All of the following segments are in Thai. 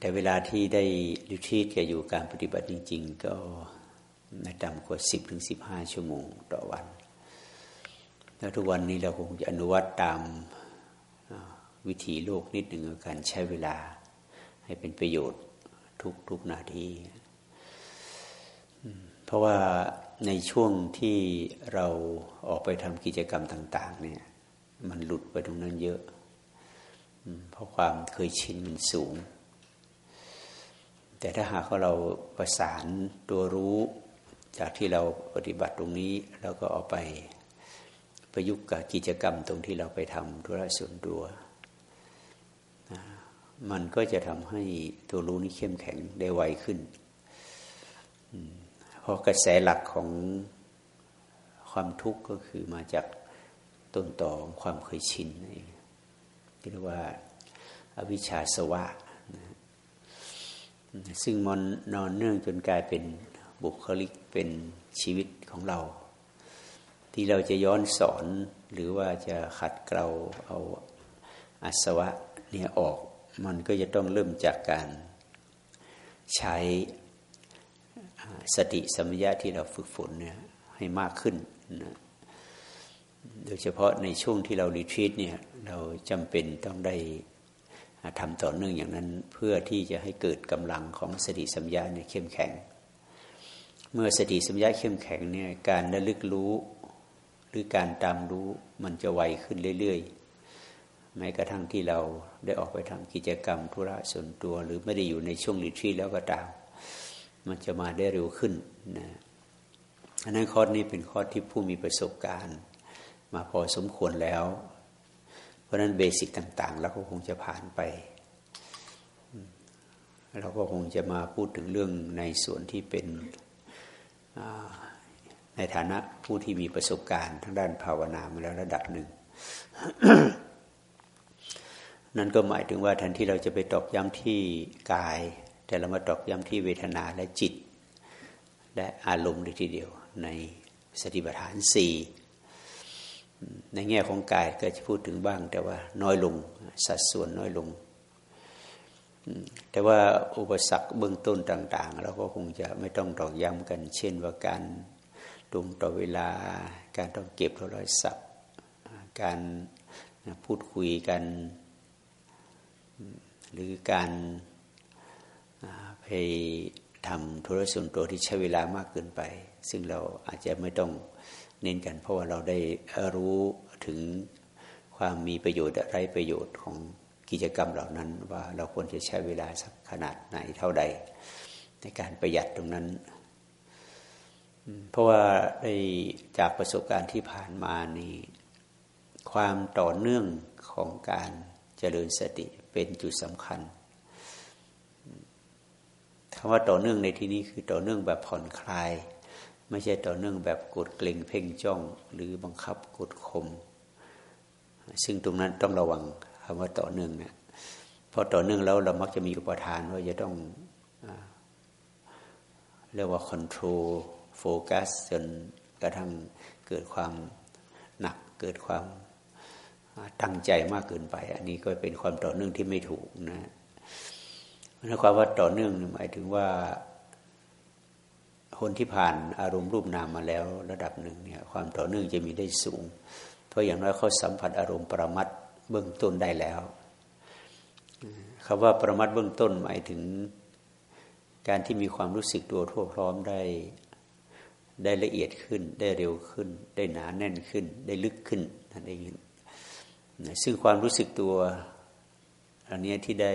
แต่เวลาที่ได้ลิทีตกับอยู่การปฏิบัติจริง ๆ ก็ไม่ต่ำกว่าสิบถึงสิบห้าชั่วโมงต่อวัน แล้วทุกวันนี้เราคงจะอนุวัตตามวิถีโลกนิดหนึ่งการใช้เวลาให้เป็นประโยชน์ทุกทุกนาที เพราะว่าในช่วงที่เราออกไปทำกิจกรรมต่าง ๆ เนี่ย มันหลุดไปตรงนั้นเยอะ เพราะความเคยชินมันสูง แต่ถ้าหากเราประสานตัวรู้จากที่เราปฏิบัติตรงนี้ แล้วก็เอาไปประยุกต์กับกิจกรรมตรงที่เราไปทำธุระส่วนตัว มันก็จะทำให้ตัวรู้นี้เข้มแข็งได้ไวขึ้น เพราะกระแสหลักของความทุกข์ก็คือมาจากต้นต่อของความเคยชินที่เรียกว่าอวิชชาสวะ ซึ่งมันนอนเนื่องจนกลายเป็นบุคลิกเป็นชีวิตของเรา ที่เราจะย้อนสอนหรือว่าจะขัดเกลาเอาอาสวะเนี่ยออก มันก็จะต้องเริ่มจากการใช้สติสมัยะที่เราฝึกฝนเนี่ยให้มากขึ้นนะโดยเฉพาะในช่วงที่เรารีทรีตเนี่ยเราจำเป็นต้องได้ ทำต่อเนื่องอย่างนั้นเพื่อที่จะให้เกิดกำลังของสติสัมยาเนี่ยเข้มแข็ง เมื่อสติสัมยาเข้มแข็งเนี่ยการระลึกรู้หรือการตามรู้มันจะไวขึ้นเรื่อยๆแม้กระทั่งที่เราได้ออกไปทำกิจกรรมธุระส่วนตัวหรือไม่ได้อยู่ในช่วงรีทรีแล้วก็ตามมันจะมาได้เร็วขึ้นนะอันนั้นคอนี้เป็นคอที่ผู้มีประสบการณ์ มาพอสมควรแล้ว ราะนั้นเบสิกต่าง ๆ แล้วก็คงจะผ่านไป เราก็คงจะมาพูดถึงเรื่องในส่วนที่เป็นในฐานะผู้ที่มีประสบการณ์ทางด้านภาวนามาแล้วระดับหนึ่ง นั่นก็หมายถึงว่าแทนที่เราจะไปตอกย้ำที่กาย แต่เรามาตอกย้ำที่เวทนาและจิต และอารมณ์เลยทีเดียวในสติปัฏฐานสี่ ในแง่ของกายก็จะพูดถึงบ้าง แต่ว่าน้อยลงสัดส่วนน้อยลง แต่ว่าอุปสรรคเบื้องต้นต่าง ๆ เราก็คงจะไม่ต้องตอกย้ำกัน เช่นว่าการตรงต่อเวลา การต้องเก็บโทรศัพท์ การพูดคุยกัน หรือการไปทำธุรส่วนตัวที่ใช้เวลามากเกินไป ซึ่งเราอาจจะไม่ต้อง เน้นกันเพราะว่าเราได้รู้ถึงความมีประโยชน์ไรประโยชน์ของกิจกรรมเหล่านั้น ว่าเราควรจะใช้เวลาสักขนาดไหนเท่าใด ในการประหยัดตรงนั้น เพราะว่าในจากประสบการณ์ที่ผ่านมานี่ความต่อเนื่องของการเจริญสติเป็นจุดสำคัญคำว่าต่อเนื่องในที่นี้คือต่อเนื่องแบบผ่อนคลาย ไม่ใช่ต่อเนื่องแบบกดเกรงเพ่งจ้องหรือบังคับกดข่มซึ่งตรงนั้นต้องระวังคำว่าต่อเนื่องเนะี่ยพอต่อเนื่องแล้วเรามักจะมีอุปทานว่าจะต้องเรียกว่าคอนโทรลโฟกัสจนกระทั่งเกิดความหนักเกิดความตั้งใจมากเกินไป อันนี้ก็เป็นความต่อเนื่องที่ไม่ถูกนะนั่นความว่าต่อเนื่องหมายถึงว่า คนที่ผ่านอารมณ์รูปนามมาแล้วระดับหนึ่งเนี่ยความต่อเนื่องจะมีได้สูง เพราะอย่างน้อยเขาสัมผัสอารมณ์ประมัดเบื้องต้นได้แล้วคำว่าประมัดเบื้องต้นหมายถึงการที่มีความรู้สึกตัวทั่วพร้อมได้ได้ละเอียดขึ้น ได้เร็วขึ้น ได้หนาแน่นขึ้น ได้ลึกขึ้นนั่นเองซึ่งความรู้สึกตัวอันนี้ที่ได้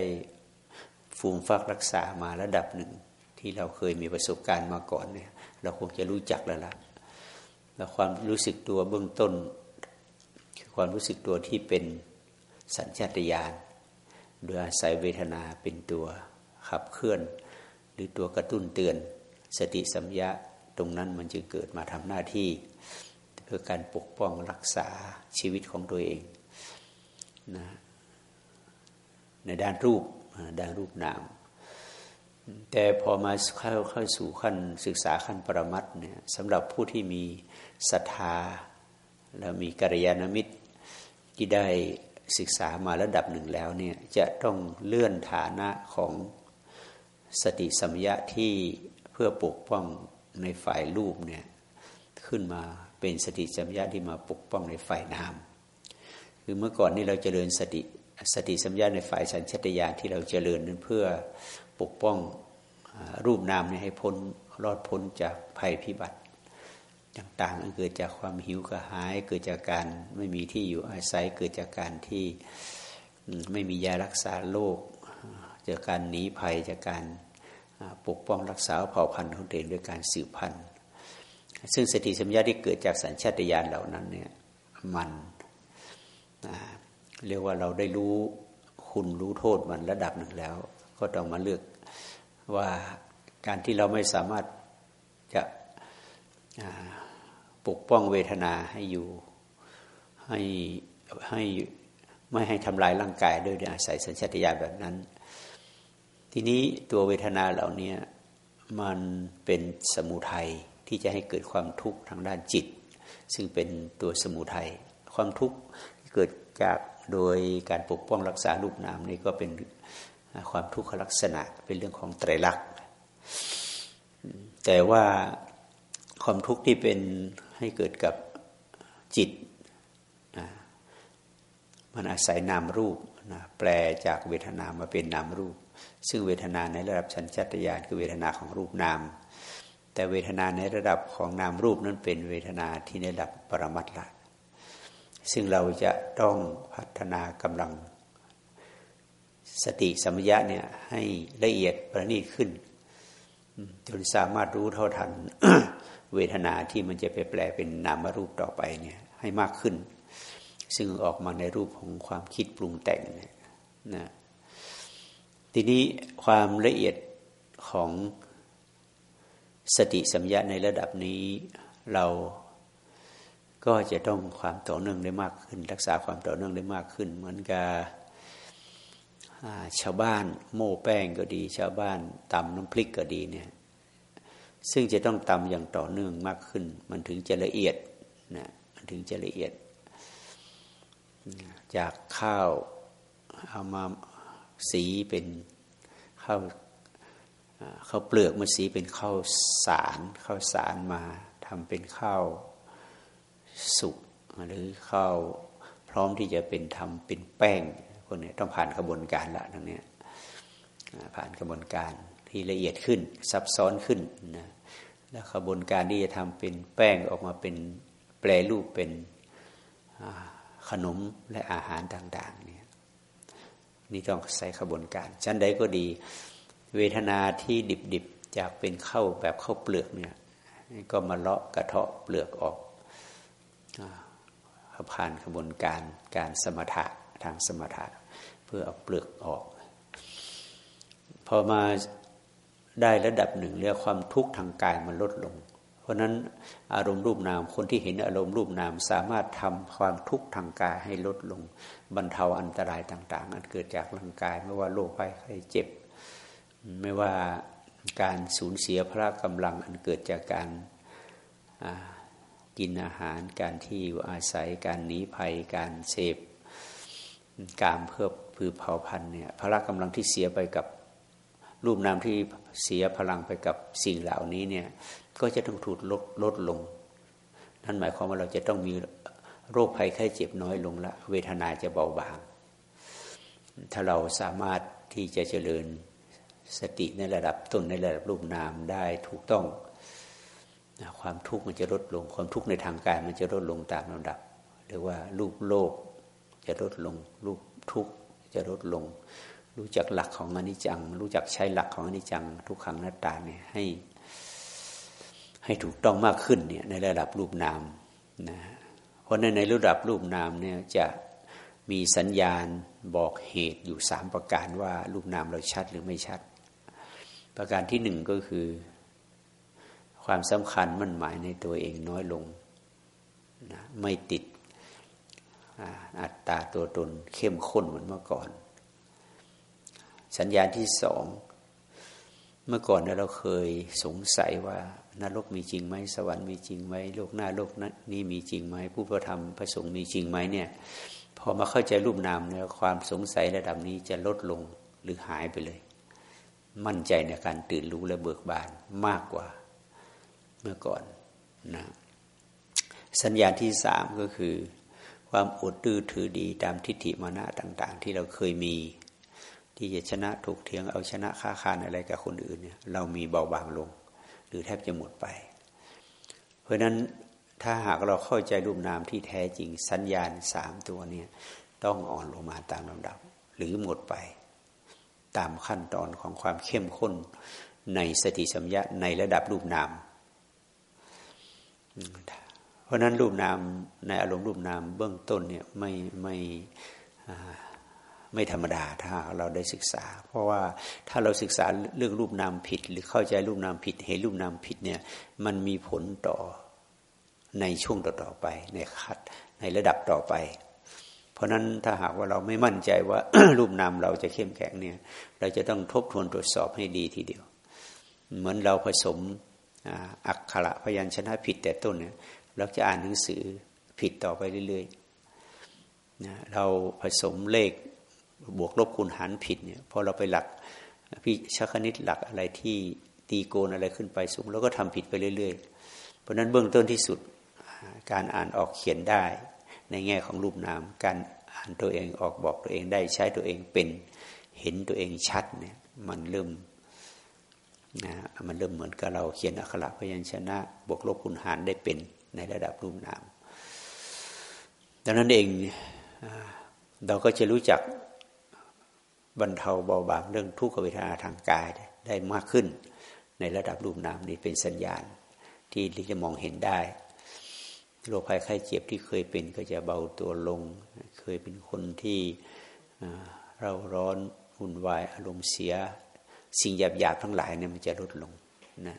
ฟูมฟักรักษามาระดับหนึ่ง ที่เราเคยมีประสบการณ์มาก่อนเนี่ย เราคงจะรู้จักแล้วล่ะแล้วความรู้สึกตัวเบื้องต้น คือความรู้สึกตัวที่เป็นสัญชาตญาณโดยอาศัยเวทนาเป็นตัวขับเคลื่อน หรือตัวกระตุ้นเตือน สติสัมยาตรงนั้นมันจึงเกิดมาทำหน้าที่ เพื่อการปกป้องรักษาชีวิตของตัวเองนะในด้านรูปด้านรูปนาม แต่พอมาเข้าเข้าสู่ขั้นศึกษาขั้นปรมัตเนี่ยสำหรับผู้ที่มีศรัทธา และมีกัลยาณมิตรที่ได้ศึกษามาระดับหนึ่งแล้วเนี่ยจะต้องเลื่อนฐานะของสติสัมยะที่เพื่อปกป้องในฝ่ายรูปเนี่ยขึ้นมาเป็นสติสัมยาที่มาปกป้องในฝ่ายนาม คือเมื่อก่อนนี้เราเจริญสติสติสัมยาในฝ่ายสัญชตาตญาณที่เราเจริญนั้นเพื่อ ปกป้องรูปนามนี้ให้พ้นรอดพ้นจากภัยพิบัติต่างๆเกิดจากความหิวกระหาย เกิดจากการไม่มีที่อยู่อาศัย เกิดจากการที่ไม่มียารักษาโรคจากการหนีภัยจากการปกป้องรักษาเผ่าพันธุ์ของตัวเองด้วยการสืบพันธุ์ซึ่งสติสัมยาที่เกิดจากสัญชาตญาณเหล่านั้นเนี่ยมันเรียกว่าเราได้รู้คุณรู้โทษมันระดับหนึ่งแล้ว ก็ต้องมาเลือกว่าการที่เราไม่สามารถจะปกป้องเวทนาให้อยู่ให้ให้ไม่ให้ทำลายร่างกายโดยอาศัยสัญชาตญาณแบบนั้น ทีนี้ตัวเวทนาเหล่านี้มันเป็นสมุทัยที่จะให้เกิดความทุกข์ทางด้านจิต ซึ่งเป็นตัวสมุทัยความทุกข์เกิดจากโดยการปกป้องรักษารูปนามนี่ก็เป็น ความทุกขลักษณะเป็นเรื่องของไตรลักษณ์แต่ว่าความทุกข์ที่เป็นให้เกิดกับจิต มันอาศัยนามรูปนะแปลจากเวทนามาเป็นนามรูป ซึ่งเวทนาในระดับชั้นจัตยานคือเวทนาของรูปนาม แต่เวทนาในระดับของนามรูปนั้นเป็นเวทนาที่ในระดับปรมัตละซึ่งเราจะต้องพัฒนากำลัง สติสัมยะเนี่ยให้ละเอียดประณีตขึ้น จนสามารถรู้เท่าทัน เวทนาที่มันจะไปแปลเป็นนามรูปต่อไปเนี่ยให้มากขึ้น ซึ่งออกมาในรูปของความคิดปรุงแต่งนะทีนี้ความละเอียดของสติสัมยาในระดับนี้เราก็จะต้องความต่อเนื่องได้มากขึ้น รักษาความต่อเนื่องได้มากขึ้น เหมือนกับ ชาวบ้านโม่แป้งก็ดี ชาวบ้านตำน้ำพริกก็ดีเนี่ยซึ่งจะต้องตำอย่างต่อเนื่องมากขึ้น มันถึงจะละเอียดนะมันถึงจะละเอียด จากข้าวเอามาสีเป็นข้าวข้าวเปลือกมาสีเป็นข้าวสารข้าวสารมาทำเป็นข้าวสุกหรือข้าวพร้อมที่จะเป็นทำเป็นแป้ง วกนี้ต้องผ่านกระบวนการละทั้งนี้ผ่านกระบวนการที่ละเอียดขึ้น ซับซ้อนขึ้นนะแล้วกระบวนการที่จะทำเป็นแป้งออกมาเป็นแปรรูปเป็นขนมและอาหารต่างๆเนี่ยนี่ต้องใส่ขบวนการชั้นใดก็ดี เวทนาที่ดิบๆจากเป็นเข้าแบบเข้าเปลือกเนี่ยก็มาเลาะกระเทาะเปลือกออกผ่านกระบวนการการสมถะทางสมถะ พื่อเอาเปลือกออก พอมาได้ระดับหนึ่งเรียกความทุกข์ทางกายมันลดลง เพราะนั้นอารมณ์รูปนามคนที่เห็นอารมณ์รูปนามสามารถทำความทุกข์ทางกายให้ลดลง บรรเทาอันตรายต่าง ๆ อันเกิดจากร่างกายไม่ว่าโรคภัยไข้เจ็บ ไม่ว่าการสูญเสียพระกำลังอันเกิดจากการกินอาหาร การที่อยู่อาศัยการหนีภัยการเสพ การเพื่อพือเผาพันธุ์เนี่ยพละกำลังที่เสียไปกับรูปนามที่เสียพลังไปกับสิ่งเหล่านี้เนี่ยก็จะต้องถูกลดลดลง นั่นหมายความว่าเราจะต้องมีโรคภัยไข้เจ็บน้อยลงละ เวทนาจะเบาบาง ถ้าเราสามารถที่จะเจริญสติในระดับต้นในระดับรูปนามได้ถูกต้อง ความทุกข์มันจะลดลง ความทุกข์ในทางกายมันจะลดลงตามลำดับ หรือว่ารูปโลก จะลดลงรูปทุกจะลดลง รู้จักหลักของอนิจจัง รู้จักใช้หลักของอนิจจัง ทุกขังหน้าตาเนี่ยให้ ให้ถูกต้องมากขึ้นเนี่ยในระดับรูปนามนะเพราะในในระดับรูปนามเนี่ยจะมีสัญญาณบอกเหตุอยู่สามประการว่ารูปนามเราชัดหรือไม่ชัด ประการที่หนึ่งก็คือ ความสำคัญมั่นหมายในตัวเองน้อยลงนะไม่ติด อัตตาตัวตนเข้มข้นเหมือนเมื่อก่อน สัญญาณที่สอง เมื่อก่อนเราเคยสงสัยว่านรกมีจริงไหมสวรรค์มีจริงไหมโลกหน้าโลกนี้มีจริงไหมผู้ประธรรมพระสงฆ์มีจริงไหมเนี่ยพอมาเข้าใจรูปนามเนี่ยความสงสัยระดับนี้จะลดลงหรือหายไปเลย มั่นใจในการตื่นรู้และเบิกบานมากกว่าเมื่อก่อนนะสัญญาณที่สามก็คือ ความอดดื้อถือดีตามทิฏฐิมานะต่าง ๆ ที่เราเคยมี ที่จะชนะถูกเทียงเอาชนะค้าคานอะไรกับคนอื่นเนี่ยเรามีเบาบางลง หรือแทบจะหมดไป เพราะนั้นถ้าหากเราเข้าใจรูปนามที่แท้จริงสัญญาณสามตัวเนี่ยต้องอ่อนลงมาตามลำดับ หรือหมดไป ตามขั้นตอนของความเข้มข้นในสติสัมยาในระดับรูปนาม เพราะนั้นรูปนามในอารมณ์รูปนามเบื้องต้นเนี่ยไม่ไม่ไม่ธรรมดาถ้าเราได้ศึกษา เพราะว่าถ้าเราศึกษาเรื่องรูปนามผิด หรือเข้าใจรูปนามผิด เห็นรูปนามผิดเนี่ยมันมีผลต่อในช่วงต่อๆไป ในคัดในระดับต่อไป เพราะนั้นถ้าหากว่าเราไม่มั่นใจว่ารูปนามเราจะเข้มแข็งเนี่ย เราจะต้องทบทวนตรวจสอบให้ดีทีเดียว เหมือนเราผสมอักขระพยัญชนะผิดแต่ต้นเนี่ย เราจะอ่านหนังสือผิดต่อไปเรื่อยๆนะเราผสมเลขบวกลบคูณหารผิดเนี่ยพอเราไปหลักพิชคณิตหลักอะไรที่ตีโกนอะไรขึ้นไปสูง แล้วก็ทำผิดไปเรื่อยๆ เพราะนั้นเบื้องต้นที่สุดการอ่านออกเขียนได้ ในแง่ของรูปนาม การอ่านตัวเองออกบอกตัวเองได้ใช้ตัวเองเป็นเห็นตัวเองชัดเนี่ยมันเริ่มนะมันเริ่มเหมือนกับเราเขียนอักขระพยัญชนะ บวกลบคูณหารได้เป็น ในระดับรูปนามดังนั้นเองเราก็จะรู้จักบรรเทาเบาบางเรื่องทุกขเวทนาทางกายได้มากขึ้น ในระดับรูปนามนี้เป็นสัญญาณที่จะมองเห็นได้โรคภัยไข้เจ็บที่เคยเป็นก็จะเบาตัวลง เคยเป็นคนที่เราร้อนหุ่นวายอารมณ์เสีย สิ่งหยาบหยาบทั้งหลายเนี่ยมันจะลดลงนะ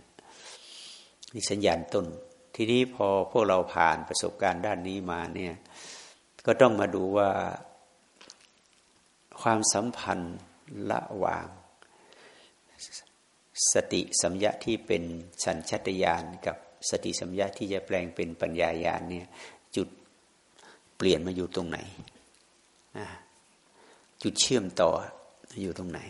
นี่สัญญาณต้น ทีนี้พอพวกเราผ่านประสบการณ์ด้านนี้มาเนี่ยก็ต้องมาดูว่าความสัมพันธ์ละหว่าง สติสัมยะที่เป็นสัญชตาตญาณกับสติสัมยาที่จะแปลงเป็นปัญญาญาณเนี่ยจุดเปลี่ยนมาอยู่ตรงไหน จุดเชื่อมต่ออยู่ตรงไหน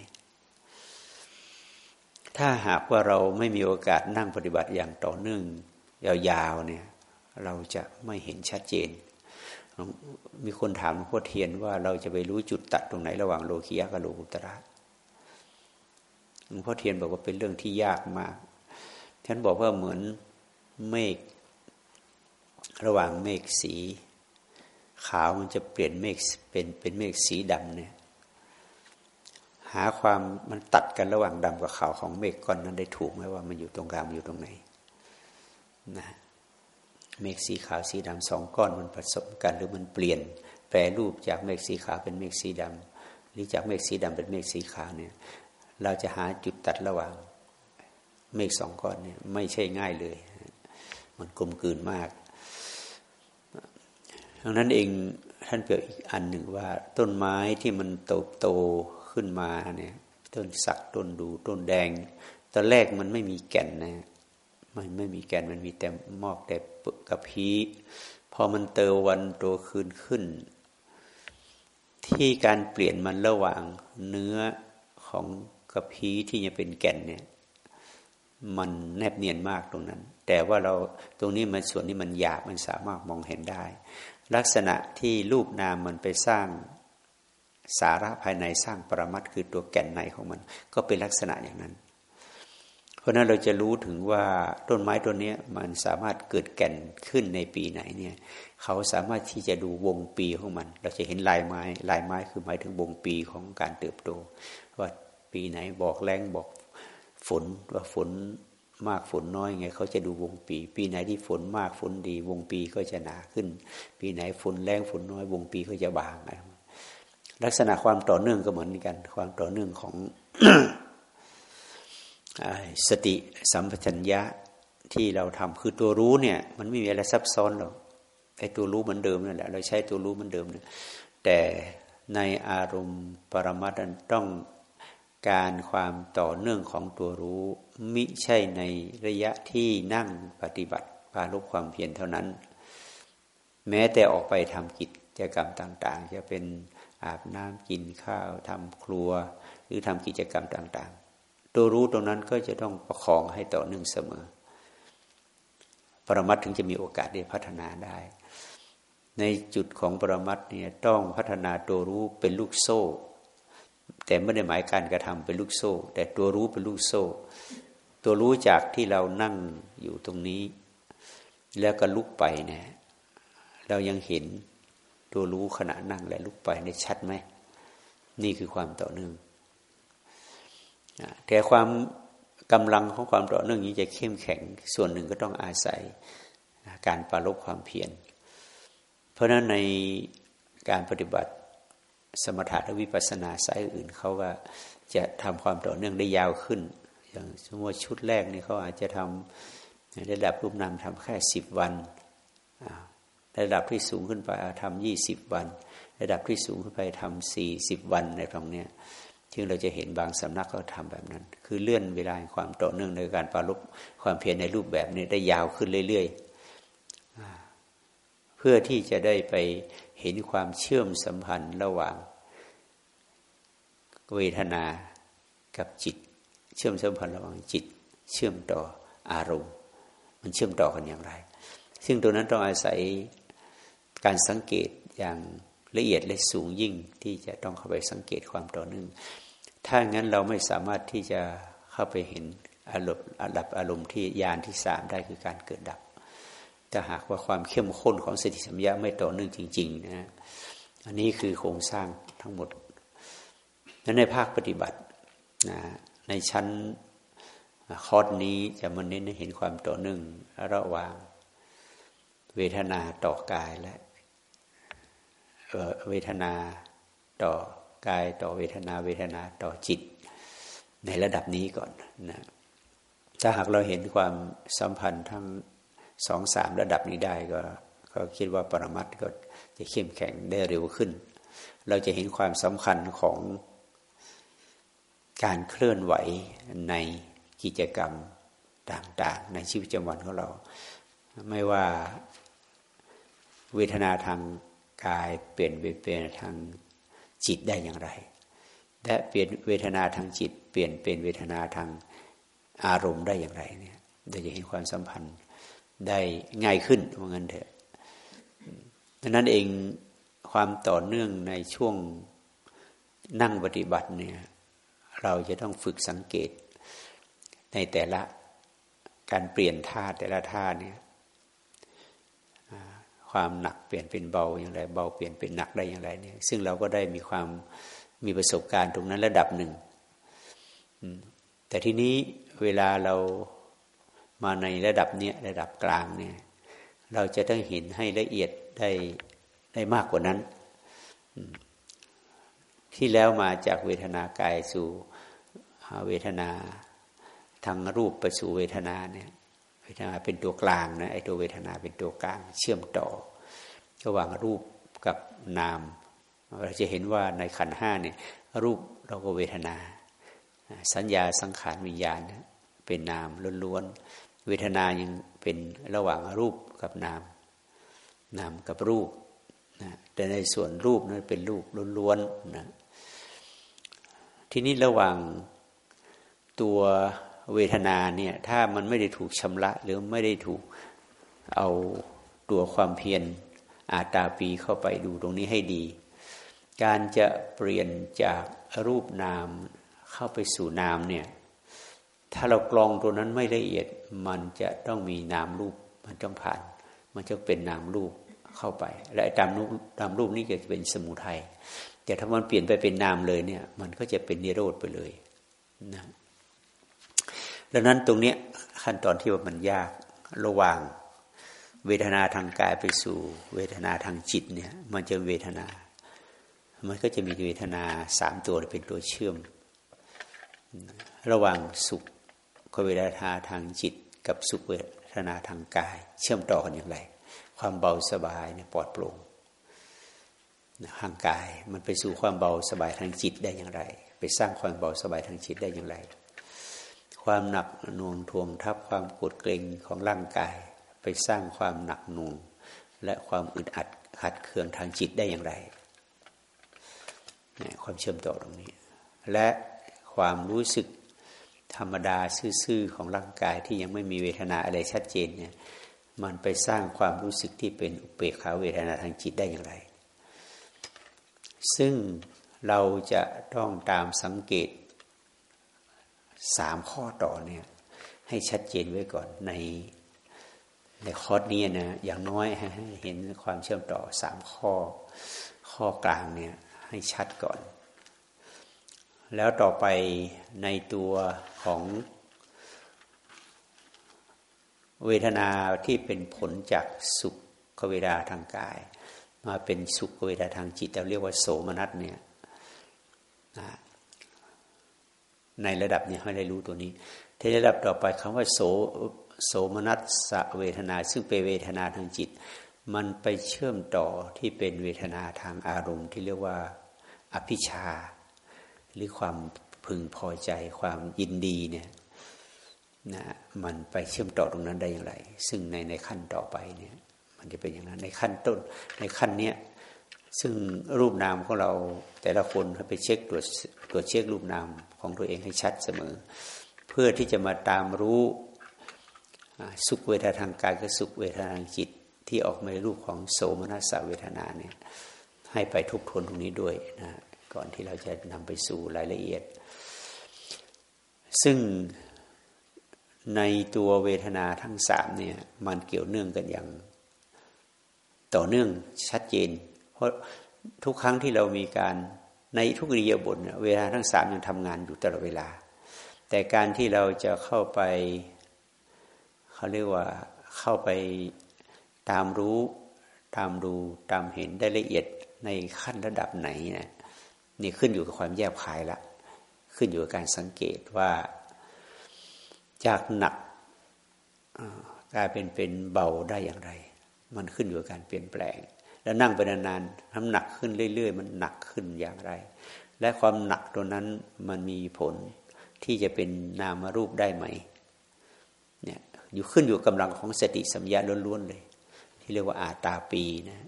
ถ้าหากว่าเราไม่มีโอกาสนั่งปฏิบัติอย่างต่อเนื่อง ยาวๆเนี่ยเราจะไม่เห็นชัดเจน มีคนถามหลวงพ่อเทียนว่าเราจะไปรู้จุดตัดตรงไหนระหว่างโลคียะกับโลกุตระหลวงพ่อเทียนบอกว่าเป็นเรื่องที่ยากมาก ท่านบอกว่าเหมือนเมฆระหว่างเมฆสี ขาวมันจะเปลี่ยนเมฆเป็นเป็นเมฆสีดำเนี่ยหาความมันตัดกันระหว่างดำกับขาวของเมฆก้อนนั้นได้ถูกไหมว่ามันอยู่ตรงกลางอยู่ตรงไหน นะเมฆสีขาวสีดำสองก้อนมันผสมกันหรือมันเปลี่ยน แปรรูปจากเมฆสีขาวเป็นเมฆสีดำหรือจากเมฆสีดำเป็นเมฆสีขาวเนี่ย เราจะหาจุดตัดระหว่าง เมฆสองก้อนเนี่ยไม่ใช่ง่ายเลย มันกลมกลืนมากดังนั้นเองท่านเปรียบอีกอันหนึ่งว่า ต้นไม้ที่มันโตโตขึ้นมาเนี่ยต้นสักต้นดูต้นแดง ตอนแรกมันไม่มีแก่นนะ มันไม่มีแก่นมันมีแต่มอกแต่กระพี้พอมันเตอวันโตคืนขึ้น ที่การเปลี่ยนมันระหว่างเนื้อของกระพี้ที่จะเป็นแก่นเนี่ย มันแนบเนียนมากตรงนั้น แต่ว่าเราตรงนี้มันส่วนนี้มันหยาบมันสามารถมองเห็นได้ ลักษณะที่รูปนามมันไปสร้างสาระภายในสร้างปรมัตคือตัวแก่นในของมัน ก็เป็นลักษณะอย่างนั้น เพราะนั้นเราจะรู้ถึงว่าต้นไม้ต้นนี้มันสามารถเกิดแก่นขึ้นในปีไหนเนี่ย เขาสามารถที่จะดูวงปีของมัน เราจะเห็นลายไม้ลายไม้คือหมายถึงวงปีของการเติบโต ว่าปีไหนบอกแรงบอกฝนว่าฝนมากฝนน้อยไงเขาจะดูวงปี ปีไหนที่ฝนมากฝนดี วงปีก็จะหนาขึ้น ปีไหนฝนแรงฝนน้อย วงปีก็จะบางลักษณะความต่อเนื่องก็เหมือนกัน ความต่อเนื่องของ สติสัมปชัญญะที่เราทำคือตัวรู้เนี่ย มันไม่มีอะไรซับซ้อนหรอกไอ้ตัวรู้เหมือนเดิมนั่นแหละเราใช้ตัวรู้เหมือนเดิมเนี่ยแต่ในอารมณ์ปรมัตถ์ต้องการความต่อเนื่องของตัวรู้มิใช่ในระยะที่นั่งปฏิบัติปาลบความเพียรเท่านั้น แม้แต่ออกไปทำกิจกรรมต่าง ๆ จะเป็นอาบน้ำกินข้าวทำครัว หรือทำกิจกรรมต่าง ตัวรู้ตรงนั้นก็จะต้องประคองให้ต่อเนื่องเสมอ ปรมัตถึงจะมีโอกาสได้พัฒนาได้ ในจุดของปรมัตเนี่ยต้องพัฒนาตัวรู้เป็นลูกโซ่ แต่ไม่ได้หมายการกระทำเป็นลูกโซ่ แต่ตัวรู้เป็นลูกโซ่ ตัวรู้จากที่เรานั่งอยู่ตรงนี้ แล้วก็ลุกไปเนี่ยเรายังเห็นตัวรู้ขณะนั่งและลุกไปในชัดไหม นี่คือความต่อเนื่อง แต่ความกำลังของความต่อเนื่องนี้จะเข้มแข็ง ส่วนหนึ่งก็ต้องอาศัยการปราลบความเพียร เพราะฉะนั้นในการปฏิบัติสมถะและวิปัสสนาสายอื่นเขาก็จะทำความต่อเนื่องได้ยาวขึ้น อย่างสมมติชุดแรกนี่เขาอาจจะทำระดับรูปนามทำแค่สิบวันระดับที่สูงขึ้นไปทำยี่สิบวัน ระดับที่สูงขึ้นไปทำสี่สิบวันในตรงเนี้ย ซึ่งเราจะเห็นบางสำนักก็ทำแบบนั้น คือเลื่อนเวลาความต่อเนื่องในการปราลบความเพียรในรูปแบบนี้ได้ยาวขึ้นเรื่อยๆ เพื่อที่จะได้ไปเห็นความเชื่อมสัมพันธ์ระหว่างเวทนากับจิต เชื่อมสัมพันธ์ระหว่างจิต เชื่อมต่ออารมณ์ มันเชื่อมต่อกันอย่างไร ซึ่งตัวนั้นต้องอาศัยการสังเกตอย่าง ละเอียดและสูงยิ่งที่จะต้องเข้าไปสังเกตความต่อเนื่อง ถ้างั้นเราไม่สามารถที่จะเข้าไปเห็นอารมณ์อัดับอารมณ์ที่ยานที่สามได้คือการเกิดดับถ้าหากว่าความเข้มข้นของสติสัมยาไม่ต่อเนื่องจริง ๆ นะ อันนี้คือโครงสร้างทั้งหมดนั้นในภาคปฏิบัตินะในชั้นคอร์สนี้จะมาเน้นให้เห็นความต่อเนื่องระหว่างเวทนาต่อกายและ เวทนาต่อกายต่อเวทนาเวทนาต่อจิต ในระดับนี้ก่อนนะถ้าหากเราเห็นความสัมพันธ์ทั้งสองสามระดับนี้ได้ก็ก็คิดว่าปรมัตก็จะเข้มแข็งได้เร็วขึ้น เราจะเห็นความสำคัญของการเคลื่อนไหวในกิจกรรมต่าง ๆ ในชีวิตประจำวันของเรา ไม่ว่าเวทนาทาง กายเปลี่ยนไปเป็นทางจิตได้อย่างไร และเปลี่ยนเวทนาทางจิต เปลี่ยนเป็นเวทนาทางอารมณ์ได้อย่างไรเนี่ยเราจะเห็นความสัมพันธ์ได้ง่ายขึ้นว่างั้นเถอะดังนั้นเองความต่อเนื่องในช่วงนั่งปฏิบัติเนี่ยเราจะต้องฝึกสังเกตในแต่ละการเปลี่ยนท่าแต่ละท่าเนี่ย ความหนักเปลี่ยนเป็นเบาอย่างไรเบาเปลี่ยนเป็นหนักได้อย่างไรเนี่ย ซึ่งเราก็ได้มีความมีประสบการณ์ตรงนั้นระดับหนึ่งแต่ทีนี้เวลาเรามาในระดับเนี้ยระดับกลางเนี่ย เราจะต้องเห็นให้ละเอียดได้ได้มากกว่านั้น ที่แล้วมาจากเวทนากายสู่เวทนาทางรูปไปสู่เวทนาเนี่ย เวทนาเป็นตัวกลางนะไอ้ตัวเวทนาเป็นตัวกลาง เชื่อมต่อระหว่างรูปกับนาม เราจะเห็นว่าในขันห้าเนี่ยรูปเราก็เวทนา สัญญาสังขารวิญญาณเป็นนามล้วนๆเวทนายังเป็นระหว่างรูปกับนาม นามกับรูปนะแต่ในส่วนรูปนั้นเป็นรูปล้วนๆนะทีนี้ระหว่างตัว เวทนาเนี่ยถ้ามันไม่ได้ถูกชำระหรือไม่ได้ถูกเอาตัวความเพียรอาตาปีเข้าไปดูตรงนี้ให้ดี การจะเปลี่ยนจากรูปนามเข้าไปสู่นามเนี่ยถ้าเรากรองตัวนั้นไม่ละเอียดมันจะต้องมีนามรูปมันต้องผ่าน มันจะเป็นนามรูปเข้าไป และตามรูปตามรูปนี้จะเป็นสมุทัยแต่ถ้ามันเปลี่ยนไปเป็นนามเลยเนี่ย มันก็จะเป็นนิโรธไปเลยนะ ดังนั้นตรงนี้ขั้นตอนที่ว่ามันยากระหว่างเวทนาทางกายไปสู่ เวทนาทางจิตเนี่ย มันจะเวทนา มันก็จะมีเวทนาสามตัวเป็นตัวเชื่อม ระหว่างสุขกับเวทนาทางจิต กับสุขเวทนาทางกาย เชื่อมต่อกันอย่างไร ความเบาสบายเนี่ยปลอดโปร่งทางกายมันไปสู่ความเบาสบายทางจิตได้อย่างไร ไปสร้างความเบาสบายทางจิตได้อย่างไร ความหนักหน่วงทวงทับความกดเกร็งของร่างกาย ไปสร้างความหนักหน่วงและความอึดอัดขัดเคืองทางจิตได้อย่างไรความเชื่อมต่อตรงนี้ และความรู้สึกธรรมดาซื่อๆของร่างกายที่ยังไม่มีเวทนาอะไรชัดเจนเนี่ยมันไปสร้างความรู้สึกที่เป็นอุเบกขาเวทนาทางจิตได้อย่างไร ซึ่งเราจะต้องตามสังเกต สามข้อต่อเนี่ยให้ชัดเจนไว้ก่อนในในคอร์สนี้นะอย่างน้อยให้เห็นความเชื่อมต่อสามข้อ ข้อกลางเนี่ยให้ชัดก่อน แล้วต่อไปในตัวของเวทนาที่เป็นผลจากสุขเวทนาทางกาย มาเป็นสุขเวทนาทางจิตเราเรียกว่าโสมนัสเนี่ย ในระดับนี้ให้ได้รู้ตัวนี้ในระดับต่อไปคำว่าโสโสมนัสสเวทนา ซึ่งเป็นเวทนาทางจิต มันไปเชื่อมต่อที่เป็นเวทนาทางอารมณ์ ที่เรียกว่าอภิชา หรือความพึงพอใจความยินดีเนี่ยนะมันไปเชื่อมต่อตรงนั้นได้อย่างไร ซึ่งในในขั้นต่อไปเนี่ยมันจะเป็นอย่างนั้นในขั้นต้นในขั้นเนี้ย ซึ่งรูปนามของเราแต่ละคนไปเช็คตรวจตรวจเช็ครูปนามของตัวเองให้ชัดเสมอ เพื่อที่จะมาตามรู้สุขเวทนาทางกายกับสุขเวทนาทางจิต ที่ออกมาในรูปของโสมนัสเวทนาเนี่ยให้ไปทุกทวนตรงนี้ด้วยนะก่อนที่เราจะนำไปสู่รายละเอียด ซึ่งในตัวเวทนาทั้งสามเนี่ยมันเกี่ยวเนื่องกันอย่าง ต่อเนื่องชัดเจน ราะทุกครั้งที่เรามีการในทุกริยบทเวลาทั้งสามยังทำงานอยู่ตลอดเวลา แต่การที่เราจะเข้าไปเขาเรียกว่าเข้าไปตามรู้ตามดูตามเห็นได้ละเอียดในขั้นระดับไหนนะนี่ขึ้นอยู่กับความแยบคายละ ขึ้นอยู่กับการสังเกตว่า จากหนักกลายเป็นเป็นเบาได้อย่างไร มันขึ้นอยู่กับการเปลี่ยนแปลง แล้วนั่งไปนานๆน้ำหนักขึ้นเรื่อย ๆ มันหนักขึ้นอย่างไร และความหนักตัวนั้นมันมีผลที่จะเป็นนามรูปได้ไหมเนี่ยอยู่ขึ้นอยู่กำลังของสติสัมยาล้วนๆเลย ที่เรียกว่าอาตาปีนะ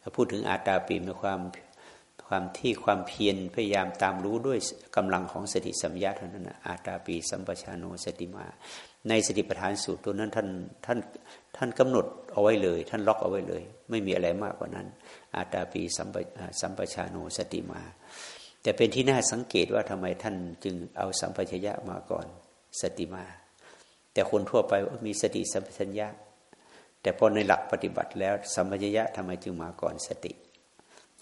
ถ้าพูดถึงอาตาปีมีความ ความที่ความเพียรพยายามตามรู้ด้วยกำลังของสติสัมยาเท่านั้นอาตาปีสัมปชานโนสติมา ในสติปัฏฐานสูตรตัวนั้นท่านท่านท่านกำหนดเอาไว้เลย ท่านล็อกเอาไว้เลย ไม่มีอะไรมากกว่านั้น อาตาปีสัมปสัมปชานโนสติมา แต่เป็นที่น่าสังเกตว่าทำไมท่านจึงเอาสัมปชัญญะมาก่อนสติมา แต่คนทั่วไปมีสติสัมปชัญญะ แต่พอในหลักปฏิบัติแล้วสัมปชัญญะทำไมจึงมาก่อนสติ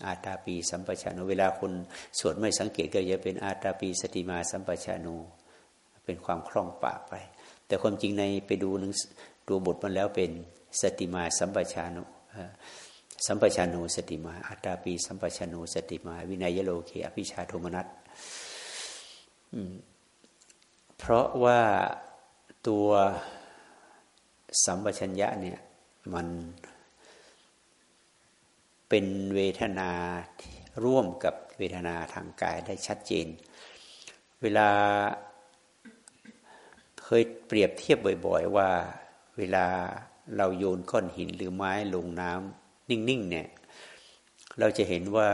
อาตาปีสัมปชานุเวลาคนสวดไม่สังเกตก็จะเป็นอาตาปีสติมาสัมปชานุเป็นความคล่องปากไป แต่ความจริงในไปดูหนังตัวบทมันแล้วเป็นสติมาสัมปชานุสัมปชานุสติมาอาตาปีสัมปชานุสติมา วินัยโลเคอภิชาโทมนัสเพราะว่าตัวสัมปชัญญะเนี่ยมัน เป็นเวทนาร่วมกับเวทนาทางกายได้ชัดเจน เวลาเคยเปรียบเทียบบ่อยๆ ว่า เวลาเราโยนก้อนหินหรือไม้ลงน้ำนิ่งๆเนี่ย เราจะเห็นว่า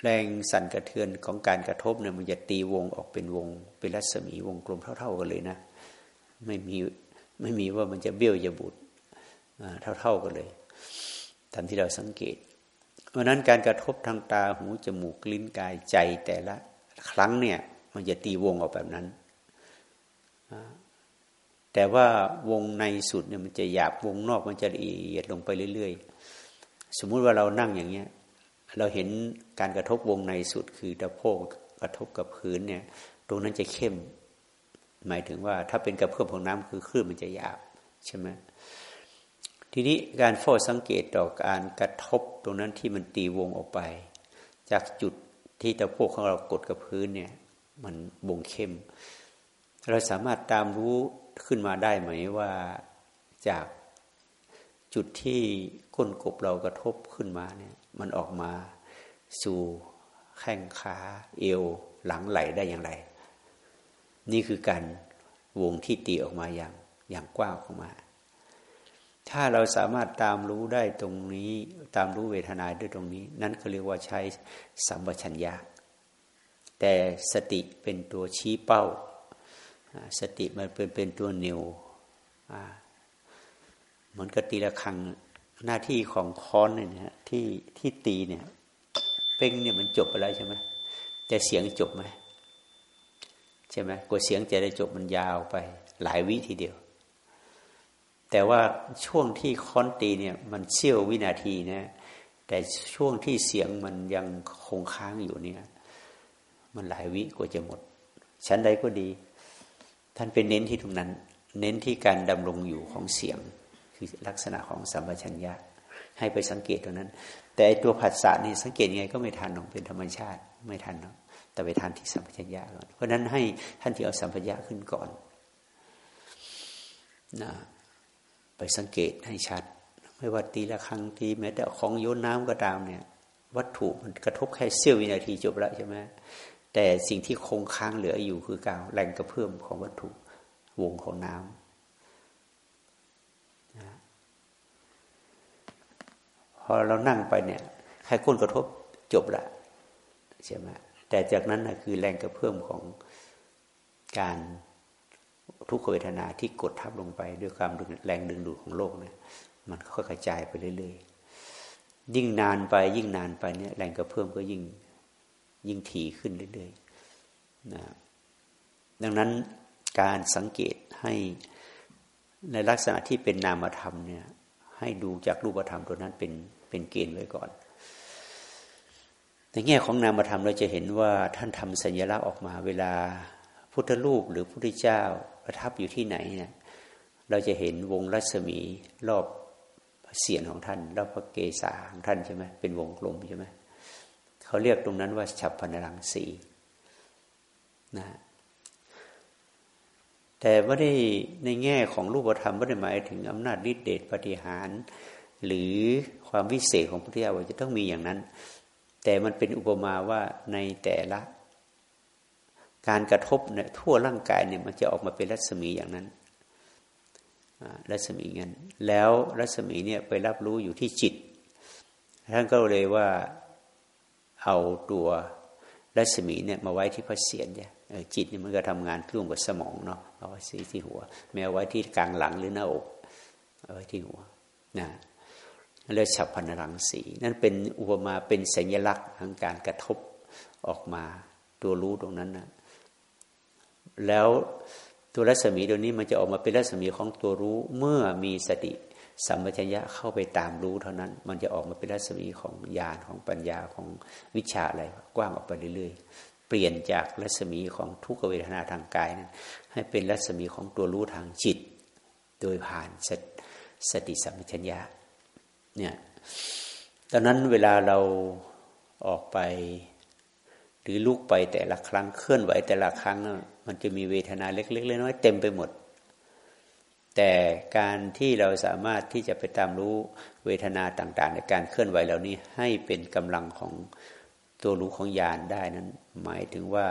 แรงสั่นกระเทือนของการกระทบเนี่ยมันจะตีวงออกเป็นวง เป็นรัศมีวงกลมเท่า ๆกันเลยนะ ไม่มีไม่มีว่ามันจะเบี้ยวจะบุดเท่าๆกันเลย ตามที่เราสังเกต เพราะนั้นการกระทบทางตาหูจมูกลิ้นกายใจแต่ละครั้งเนี่ยมันจะตีวงออกแบบนั้น แต่ว่าวงในสุดเนี่ยมันจะหยาบวงนอกมันจะละเอียดลงไปเรื่อย ๆ สมมุติว่าเรานั่งอย่างเงี้ยเราเห็นการกระทบวงในสุดคือตะโพกกระทบกับพื้นเนี่ย ตรงนั้นจะเข้ม หมายถึงว่าถ้าเป็นกระเพื่อมของน้ำคือคลื่นมันจะหยาบใช่ไหม ทีนี้การเฝ้าสังเกตต่อการกระทบตรงนั้นที่มันตีวงออกไป จากจุดที่ตะโพกของเรากดกับพื้นเนี่ย มันบ่งเข้ม เราสามารถตามรู้ขึ้นมาได้ไหมว่าจากจุดที่ก้นกบเรากระทบขึ้นมาเนี่ย มันออกมาสู่แข้งขาเอวหลังไหลได้อย่างไร นี่คือการวงที่ตีออกมาอย่างอย่างกว้างออกมา ถ้าเราสามารถตามรู้ได้ตรงนี้ ตามรู้เวทนาด้วยตรงนี้ นั่นก็เรียกว่าใช้สัมปชัญญะแต่สติเป็นตัวชี้เป้า สติมันเป็นเป็นตัวนิวเหมือนกับตีละครังหน้าที่ของค้อนเนี่ยที่ที่ตีเนี่ย เป้งเนี่ยมันจบไปแล้วใช่ไหมแต่เสียงจบไหมใช่ไหมกว่าเสียงจะได้จบมันยาวไปหลายวิทีเดียว แต่ว่าช่วงที่ค้อนตีเนี่ยมันเชี่ยววินาทีนะ แต่ช่วงที่เสียงมันยังคงค้างอยู่เนี่ย มันหลายวิกว่าจะหมด ชั้นใดก็ดี ท่านเป็นเน้นที่ตรงนั้น เน้นที่การดำรงอยู่ของเสียง คือลักษณะของสัมปชัญญะ ให้ไปสังเกตตรงนั้น แต่ตัวผัสสะนี่สังเกตยังไงก็ไม่ทันหรอกเป็นธรรมชาติไม่ทันหรอกแต่ไปทันที่สัมปชัญญะก่อนเพราะนั้นให้ท่านที่เอาสัมปชัญญะขึ้นก่อนนะ ไปสังเกตให้ชัด ไม่ว่าตีละครั้งตีแม้แต่ของโยนน้ำก็ตามเนี่ย วัตถุมันกระทบแค่เสี้ยววินาทีจบแล้วใช่ไหมแต่สิ่งที่คงค้างเหลืออยู่คือการแรงกระเพื่อมของวัตถุวงของน้ำนะพอเรานั่งไปเนี่ยใครก้นกระทบจบละใช่ไหมแต่จากนั้นนะคือแรงกระเพื่อมของการ ทุกขเวทนาที่กดทับลงไปด้วยความแรงดึงดูดของโลกเนี่ยมันค่อยกระจายไปเรื่อยๆ ยิ่งนานไปยิ่งนานไปเนี่ยแรงกระเพื่อมก็ยิ่งยิ่งถี่ขึ้นเรื่อยๆนะดังนั้นการสังเกตให้ในลักษณะที่เป็นนามธรรมเนี่ยให้ดูจากรูปธรรมตัวนั้นเป็นเป็นเกณฑ์ไว้ก่อนในแง่ของนามธรรมเราจะเห็นว่าท่านทำสัญลักษณ์ออกมาเวลาพุทธรูปหรือพุทธเจ้า ประทับอยู่ที่ไหนเนี่ยเราจะเห็นวงรัศมีรอบเสียนของท่านแล้วพระเกศาของท่านใช่ไหมเป็นวงกลมใช่ไหมเขาเรียกตรงนั้นว่าฉับพันรังสีนะแต่ไม่ได้ในแง่ของรูปธรรมไม่ได้หมายถึงอำนาจฤทธิเดชปฏิหาร หรือความวิเศษของพุทธเจ้าจะต้องมีอย่างนั้น แต่มันเป็นอุปมาว่าในแต่ละ การกระทบเนี่ยทั่วร่างกายเนี่ยมันจะออกมาเป็นรัศมีอย่างนั้นรัศมีเงินแล้วรัศมีเนี่ยไปรับรู้อยู่ที่จิต ท่านก็เลยว่าเอาตัวรัศมีเนี่ยมาไว้ที่พระเศียรเนี่ยจิตนี่มันก็ทำงานร่วมกับสมองเนาะเอาไว้ที่หัวไม่เอาไว้ที่กลางหลังหรือหน้าอกเอาไว้ที่หัวนะเรียกฉับพันรังสี นั่นเป็นอุปมาเป็นสัญลักษณ์ทางการกระทบออกมาตัวรู้ตรงนั้นนะ แล้วตัวรัศมีตัวนี้มันจะออกมาเป็นรัศมีของตัวรู้ เมื่อมีสติสัมปชัญญะเข้าไปตามรู้เท่านั้น มันจะออกมาเป็นรัศมีของญาณของปัญญาของวิชาอะไรกว้างออกไปเรื่อยๆ เปลี่ยนจากรัศมีของทุกขเวทนาทางกายนั้นให้เป็นรัศมีของตัวรู้ทางจิต โดยผ่านสสติสัมปชัญญะเนี่ยตอนนั้นเวลาเราออกไป หรือลุกไปแต่ละครั้งเคลื่อนไหวแต่ละครั้ง มันจะมีเวทนาเล็กๆน้อยๆเต็มไปหมด แต่การที่เราสามารถที่จะไปตามรู้เวทนาต่างๆ ในการเคลื่อนไหวเหล่านี้ให้เป็นกำลังของตัวรู้ของญาณได้นั้น หมายถึงว่า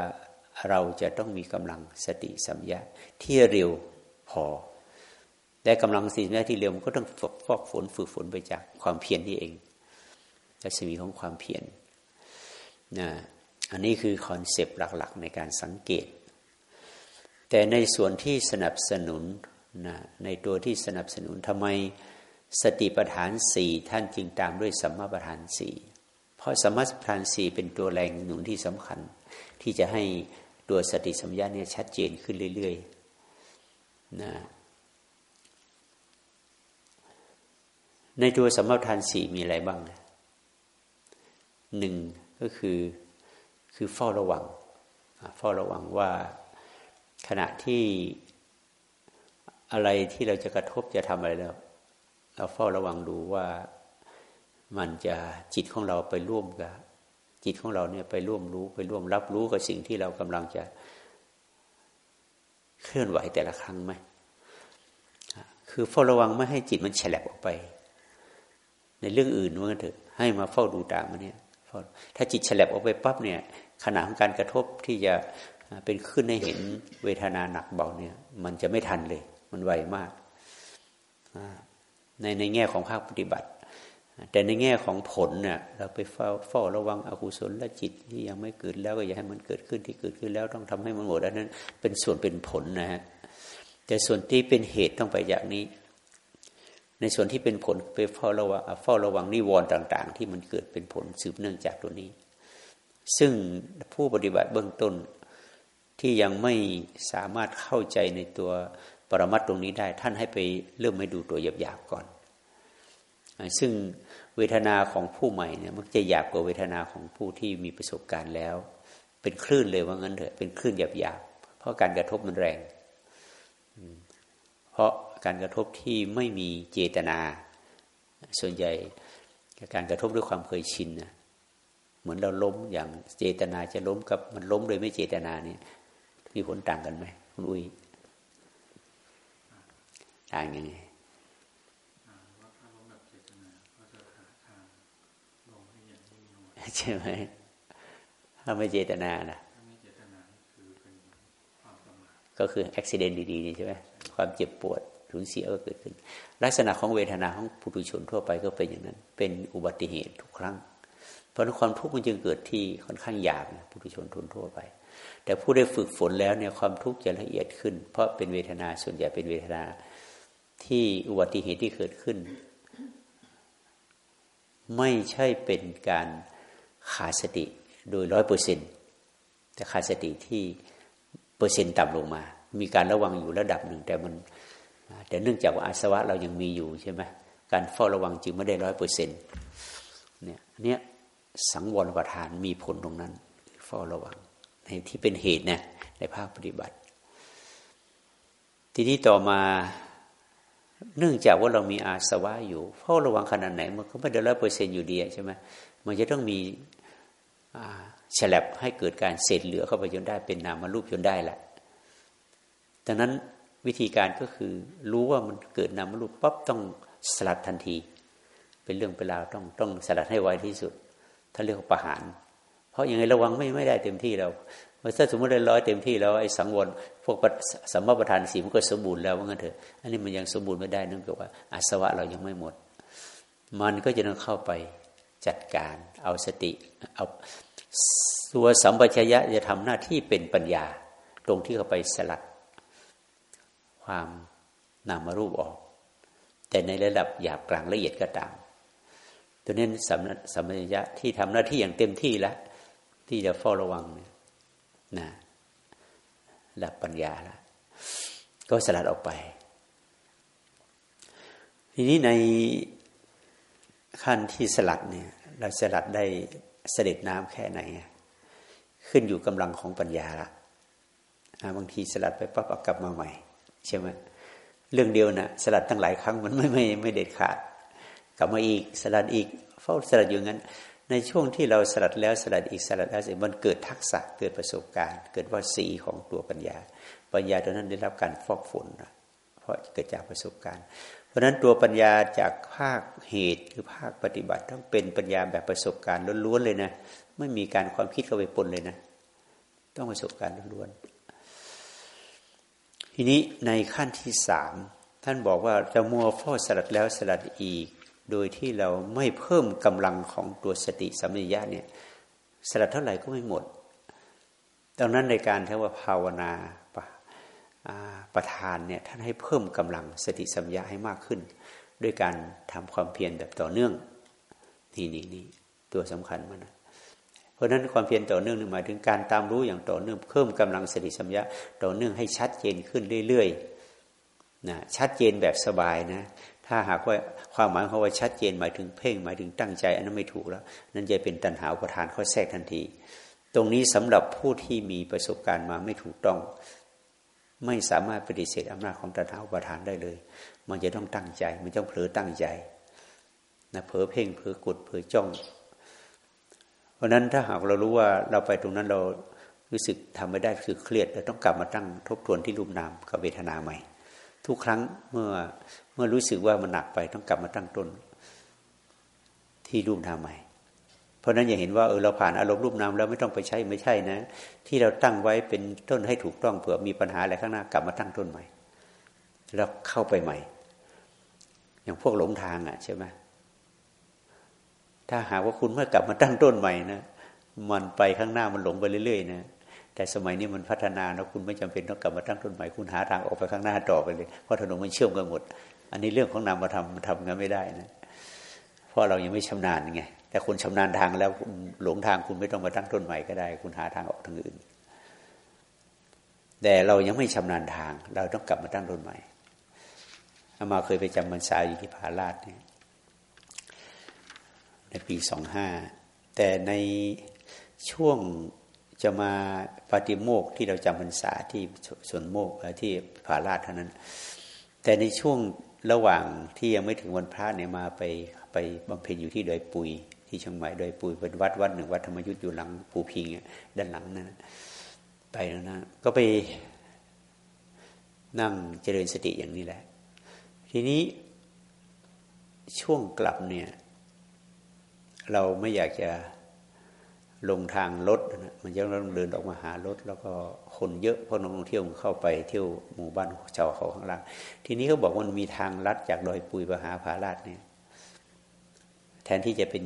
เราจะต้องมีกำลังสติสัมยาที่เร็วพอแต่กำลังสติสัมยาที่เร็วมันก็ต้องฝึกฟอกฝนฝึกฝนไปจากความเพียรนี่เองรัศมีของความเพียรนะอันนี้คือคอนเซปต์หลักๆ ในการสังเกต แต่ในส่วนที่สนับสนุนนะในตัวที่สนับสนุนทำไมสติปัฏฐานสี่ท่านจึงตามด้วยสัมมาปัฏฐานสี่เพราะสัมมาปัฏฐานสี่เป็นตัวแรงหนุนที่สำคัญ ที่จะให้ตัวสติสัมยาเนี่ยชัดเจนขึ้นเรื่อยๆนะในตัวสัมมาปัฏฐานสี่มีอะไรบ้างหนึ่งก็คือคือเฝ้าระวังเฝ้าระวังว่า ขณะที่อะไรที่เราจะกระทบจะทำอะไรแล้ว เราเฝ้าระวังดูว่ามันจะจิตของเราไปร่วมกับจิตของเราเนี่ยไปร่วมรู้ไปร่วมรับรู้กับสิ่งที่เรากำลังจะเคลื่อนไหวแต่ละครั้งไหมคือเฝ้าระวังไม่ให้จิตมันแฉลบออกไป ในเรื่องอื่นว่ากันเถอะให้มาเฝ้าดูตามมันเนี่ยถ้าจิตแฉลบออกไปปั๊บเนี่ยขณะของการกระทบที่จะ เป็นขึ้นให้เห็นเวทนาหนักเบาเนี่ย มันจะไม่ทันเลย มันไวมากในในแง่ของภาคปฏิบัติ แต่ในแง่ของผลเนี่ยเราไปเฝ้าเฝ้าระวังอกุศลและจิตที่ยังไม่เกิดแล้วก็อย่าให้มันเกิดขึ้นที่เกิดขึ้นแล้วต้องทำให้มันหมดอันนั้น เป็นส่วนเป็นผลนะฮะแต่ส่วนที่เป็นเหตุต้องไปอย่างนี้ ในส่วนที่เป็นผลไปเฝ้าระวังเฝ้าระวังนิวรณ์ต่าง ๆ ที่มันเกิดเป็นผลสืบเนื่องจากตัวนี้ ซึ่งผู้ปฏิบัติเบื้องต้น ที่ยังไม่สามารถเข้าใจในตัวปรมัตตรงนี้ได้ ท่านให้ไปเริ่มไม่ดูตัวหยาบๆก่อน ซึ่งเวทนาของผู้ใหม่เนี่ยมันจะหยาบกว่าเวทนาของผู้ที่มีประสบการณ์แล้ว เป็นคลื่นเลยว่างั้นเถอะเป็นคลื่นหยาบๆเพราะการกระทบมันแรง เพราะการกระทบที่ไม่มีเจตนา ส่วนใหญ่การกระทบด้วยความเคยชินนะเหมือนเราล้มอย่างเจตนาจะล้มกับมันล้มโดยไม่เจตนาเนี่ย มีผลต่างกันไหมคุณอุ้ยต่างยังไงใช่ไหมถ้าไม่เจตนานะก็คืออุบิเหตุดีๆนี่ใช่ไหมความเจ็บปวดสูญเสียก็เกิดขึ้น ลักษณะของเวทนาของปุถุชนทั่วไปก็เป็นอย่างนั้น เป็นอุบัติเหตุทุกครั้ง เพราะความทุกข์มันจึงเกิดที่ค่อนข้างหยาบปุถุชนทุนทั่วไป แต่ผู้ได้ฝึกฝนแล้วเนี่ยความทุกข์จะละเอียดขึ้น เพราะเป็นเวทนาส่วนใหญ่เป็นเวทนาที่อุบัติเหตุที่เกิดขึ้น ไม่ใช่เป็นการขาดสติโดยร้อยเปอร์เซ็นแต่ขาดสติที่เปอร์เซ็นต์ต่ำลงมา มีการระวังอยู่ระดับหนึ่ง แต่มัน แต่เนื่องจากว่าอาสวะเรายังมีอยู่ใช่ไหมการเฝ้าระวังจึงไม่ได้ร้อยเปอร์เซ็นต์เนี่ยเนี่ยสังวรประทานมีผลตรงนั้น เฝ้าระวัง ในที่เป็นเหตุนะในภาคปฏิบัติ ทีนี้ต่อมาเนื่องจากว่าเรามีอาสวะอยู่เฝ้าระวังขนาดไหน มันก็ไม่ได้ร้อยเปอร์เซ็นอยู่ดีใช่ไหมมันจะต้องมีฉลับให้เกิดการเศษเหลือเข้าไปจนได้เป็นนามรูปจนได้แหละดังนั้นวิธีการก็คือรู้ว่ามันเกิดนามรูปปั๊บต้องสลัดทันที เป็นเรื่องเป็นราวต้องต้องสลัดให้ไวที่สุด ถ้าเรียกว่าประหาร เพราะยังไงระวังไม่ไม่ได้เต็มที่เราถ้าสมมติได้ร้อยเต็มที่แล้วไอ้สังวรพวกสัมมาประธานสีมันก็สมบูรณ์แล้วว่างั้นเถอะอันนี้มันยังสมบูรณ์ไม่ได้นั่นก็ว่าอาสวะเรายังไม่หมด มันก็จะต้องเข้าไปจัดการเอาสติเอาตัวสัมปชัญญะจะทำหน้าที่เป็นปัญญา ตรงที่เข้าไปสลัด ความนามรูปออก แต่ในระดับหยาบกลางละเอียดก็ตามตัวนี้สัมสัมปชัญญะที่ทำหน้าที่อย่างเต็มที่แล้ว ที่จะเฝ้าระวังเนี่ยนะหลับปัญญาล้วก็สลัดออกไป ทีนี้ในขั้นที่สลัดเนี่ย เราสลัดได้เสด็จน้ำแค่ไหน ขึ้นอยู่กำลังของปัญญาละบางทีสลัดไปปั๊บเอากลับมาใหม่ ใช่ไหมเรื่องเดียวนะสลัดตั้งหลายครั้งมันไม่ไม่ไม่เด็ดขาด กลับมาอีกสลัดอีกเฝ้าสลัดอยู่งั้น ในช่วงที่เราสลัดแล้วสลัดอีกสลัดแล้วสมันเกิดทักษะเกิดประสบการณ์ เกิดว่าสีของตัวปัญญา ปัญญาตัวนั้นได้รับการฟอกฝนเพราะเกิดจากประสบการณ์ เพราะฉะนั้นตัวปัญญาจากภาคเหตุหรือภาคปฏิบัติต้องเป็นปัญญาแบบประสบการณ์ล้วนๆเลยนะไม่มีการความคิดเข้าไปปนเลยนะ ต้องประสบการณ์ล้วนๆทีนี้ในขั้นที่สามท่านบอกว่าจะมัวฟอสลัดแล้วสลัดอีก โดยที่เราไม่เพิ่มกำลังของตัวสติสัมปชัญญะเนี่ยสลัดเท่าไหร่ก็ไม่หมด ดังนั้นในการที่ว่าภาวนาปประทานเนี่ยท่านให้เพิ่มกำลังสติสัมยาให้มากขึ้น ด้วยการทำความเพียรแบบต่อเนื่องนี่นี่นี่ตัวสำคัญมันนะเพราะนั้นความเพียรต่อเนื่องหมายถึงการตามรู้อย่างต่อเนื่องเพิ่มกำลังสติสัมยาต่อเนื่องให้ชัดเจนขึ้นเรื่อยๆนะชัดเจนแบบสบายนะ ถ้าหากว่าความหมายเขาว่าชัดเจนหมายถึงเพ่งหมายถึงตั้งใจ อันนั้นไม่ถูกแล้ว นั่นจะเป็นตัณหาประทานข้อแทรกทันที ตรงนี้สำหรับผู้ที่มีประสบการณ์มาไม่ถูกต้อง ไม่สามารถปฏิเสธอำนาจของตัณหาประทานได้เลย มันจะต้องตั้งใจ มันต้องเผลอตั้งใจนะเผลอเพ่งเผลอกดเผลอจ้อง เพราะนั้นถ้าหากเรารู้ว่าเราไปตรงนั้นเรารู้สึกทำไม่ได้คือเครียดเราต้องกลับมาตั้งทบทวนที่รูปนามกับเวทนาใหม่ ทุกครั้งเมื่อเมื่อรู้สึกว่ามันหนักไปต้องกลับมาตั้งต้นที่รูปนามใหม่ เพราะนั้นอย่าเห็นว่าเออเราผ่านอารมณ์รูปนามแล้วไม่ต้องไปใช้ไม่ใช่นะ ที่เราตั้งไว้เป็นต้นให้ถูกต้องเผื่อมีปัญหาอะไรข้างหน้ากลับมาตั้งต้นใหม่ แล้วเข้าไปใหม่ อย่างพวกหลงทางอะใช่ไหมถ้าหากว่าคุณไม่กลับมาตั้งต้นใหม่นะมันไปข้างหน้ามันหลงไปเรื่อยๆนะ แต่สมัยนี้มันพัฒนาแล้วคุณไม่จำเป็นต้องกลับมาตั้งต้นใหม่คุณหาทางออกไปข้างหน้าต่อไปเลยเพราะถนนมันเชื่อมกันหมด อันนี้เรื่องของนามธรรมทำงั้นไม่ได้นะเพราะเรายังไม่ชำนาญไงแต่คุณชำนาญทางแล้วหลงทางคุณไม่ต้องมาตั้งต้นใหม่ก็ได้ คุณหาทางออกทางอื่น แต่เรายังไม่ชำนาญทาง เราต้องกลับมาตั้งต้นใหม่อามาเคยไปจำพรรษาอยู่ที่พาราชเนี่ยในปีสองห้าแต่ในช่วง จะมาปฏิโมกที่เราจำพรรษาที่สวนโมกที่ผาลาดเท่านั้น แต่ในช่วงระหว่างที่ยังไม่ถึงวันพระเนี่ยมาไปไปบำเพ็ญอยู่ที่ดอยปุย ที่เชียงใหม่ดอยปุยเป็นวัดวัดหนึ่งวัดธรรมยุทธ์อยู่หลังภูพิงด้านหลังนั่นไปแล้วนะก็ไปนั่งเจริญสติอย่างนี้แหละ ทีนี้ช่วงกลับเนี่ย เราไม่อยากจะ ลงทางรถนะมันจะต้องเดินออกมาหารถ แล้วก็คนเยอะเพราะนักท่องเที่ยวเข้าไปเที่ยวหมู่บ้านชาวเขาข้างล่าง ทีนี้เขาบอกว่ามันมีทางลัดจากดอยปุยไปหาผาลาดเนี่ย แทนที่จะเป็น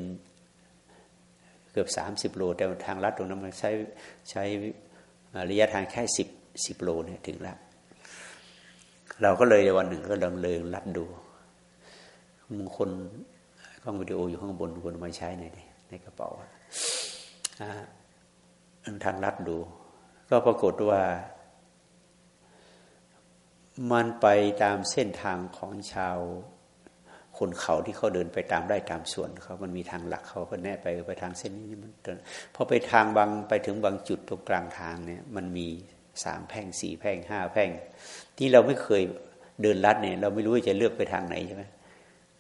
เกือบสามสิบโล แต่ทางลัดตรงนั้นมันใช้ใช้ระยะทางแค่สิบสิบโลเนี่ยถึงแล้วเราก็เลยวันหนึ่งก็ลองเลยลัดดูมึงคลกล้องวิดีโออยู่ข้างบนคนมาใช้ในในกระเป๋า ทางลัดดู ก็ปรากฏว่า มันไปตามเส้นทางของชาวคนเขาที่เขาเดินไปตามได้ตามส่วนเขามันมีทางหลักเขาก็แน่ไปไปทางเส้นนี้มันพอไปทางบางไปถึงบางจุดตรงกลางทางเนี่ยมันมีสามแพ่งสี่แพ่งห้าแพ่ง ที่เราไม่เคยเดินลัดเนี่ย เราไม่รู้จะเลือกไปทางไหนใช่ไหม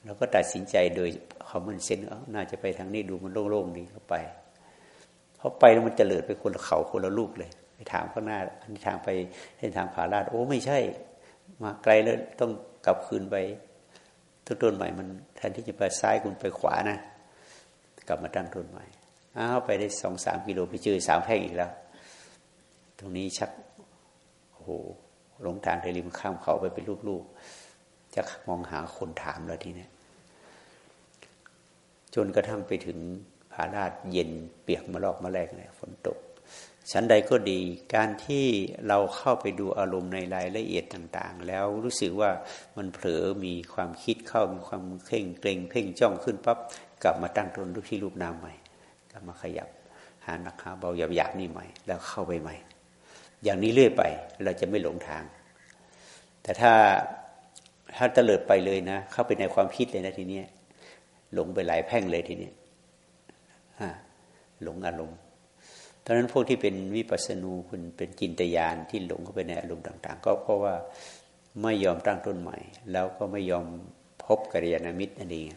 เราก็ตัดสินใจโดยเขามันเส้นเออน่าจะไปทางนี้ดูมันโล่งๆดีก็ไป พอไปแล้วมันจเจริญไปคนละเขาคนละลูกเลยไปถามข้างหน้าอันทางไปเส้นทางผาลาดโอ้ไม่ใช่ มาไกลแล้วต้องกลับคืนไปต้นต้นใหม่มันแทนที่จะไปซ้ายคุณไปขวานะ กลับมาตั้งต้นใหม่อ้าวไปได้สองสามกิโลไปเจอสามแพ่งอีกแล้ว ตรงนี้ชักโอ้โหหลงทางไปริมข้ามเขาไปเป็นลูกๆจะมองหาคนถามแล้วทีนี้จนกระทั่งไปถึงาราดเย็นเปียกมาลอกมาแรกเนี่ยฝนตกชั้นใดก็ดีการที่เราเข้าไปดูอารมณ์ในรายละเอียดต่างๆ แล้วรู้สึกว่ามันเผลอมีความคิดเข้ามีความเข่งเกรงเพ่งจ้องขึ้นปั๊บกลับมาตั้งตนรูปที่รูปนามใหม่กลับมาขยับหาหนักหาเบาหยาบหยาบนี่ใหม่ แล้วเข้าไปใหม่ อย่างนี้เรื่อยไปเราจะไม่หลงทาง แต่ถ้าถ้าเตลิดไปเลยนะ เข้าไปในความคิดเลยนะทีนี้หลงไปหลายแพ่งเลยทีนี้ หลงอารมณ์ตอนนั้นพวกที่เป็นวิปัสสนูคุณเป็นจินตยานที่หลงเข้าไปในอารมณ์ต่าง ๆ ก็เพราะว่าไม่ยอมตั้งต้นใหม่ แล้วก็ไม่ยอมพบกัลยาณมิตรนั่นเอง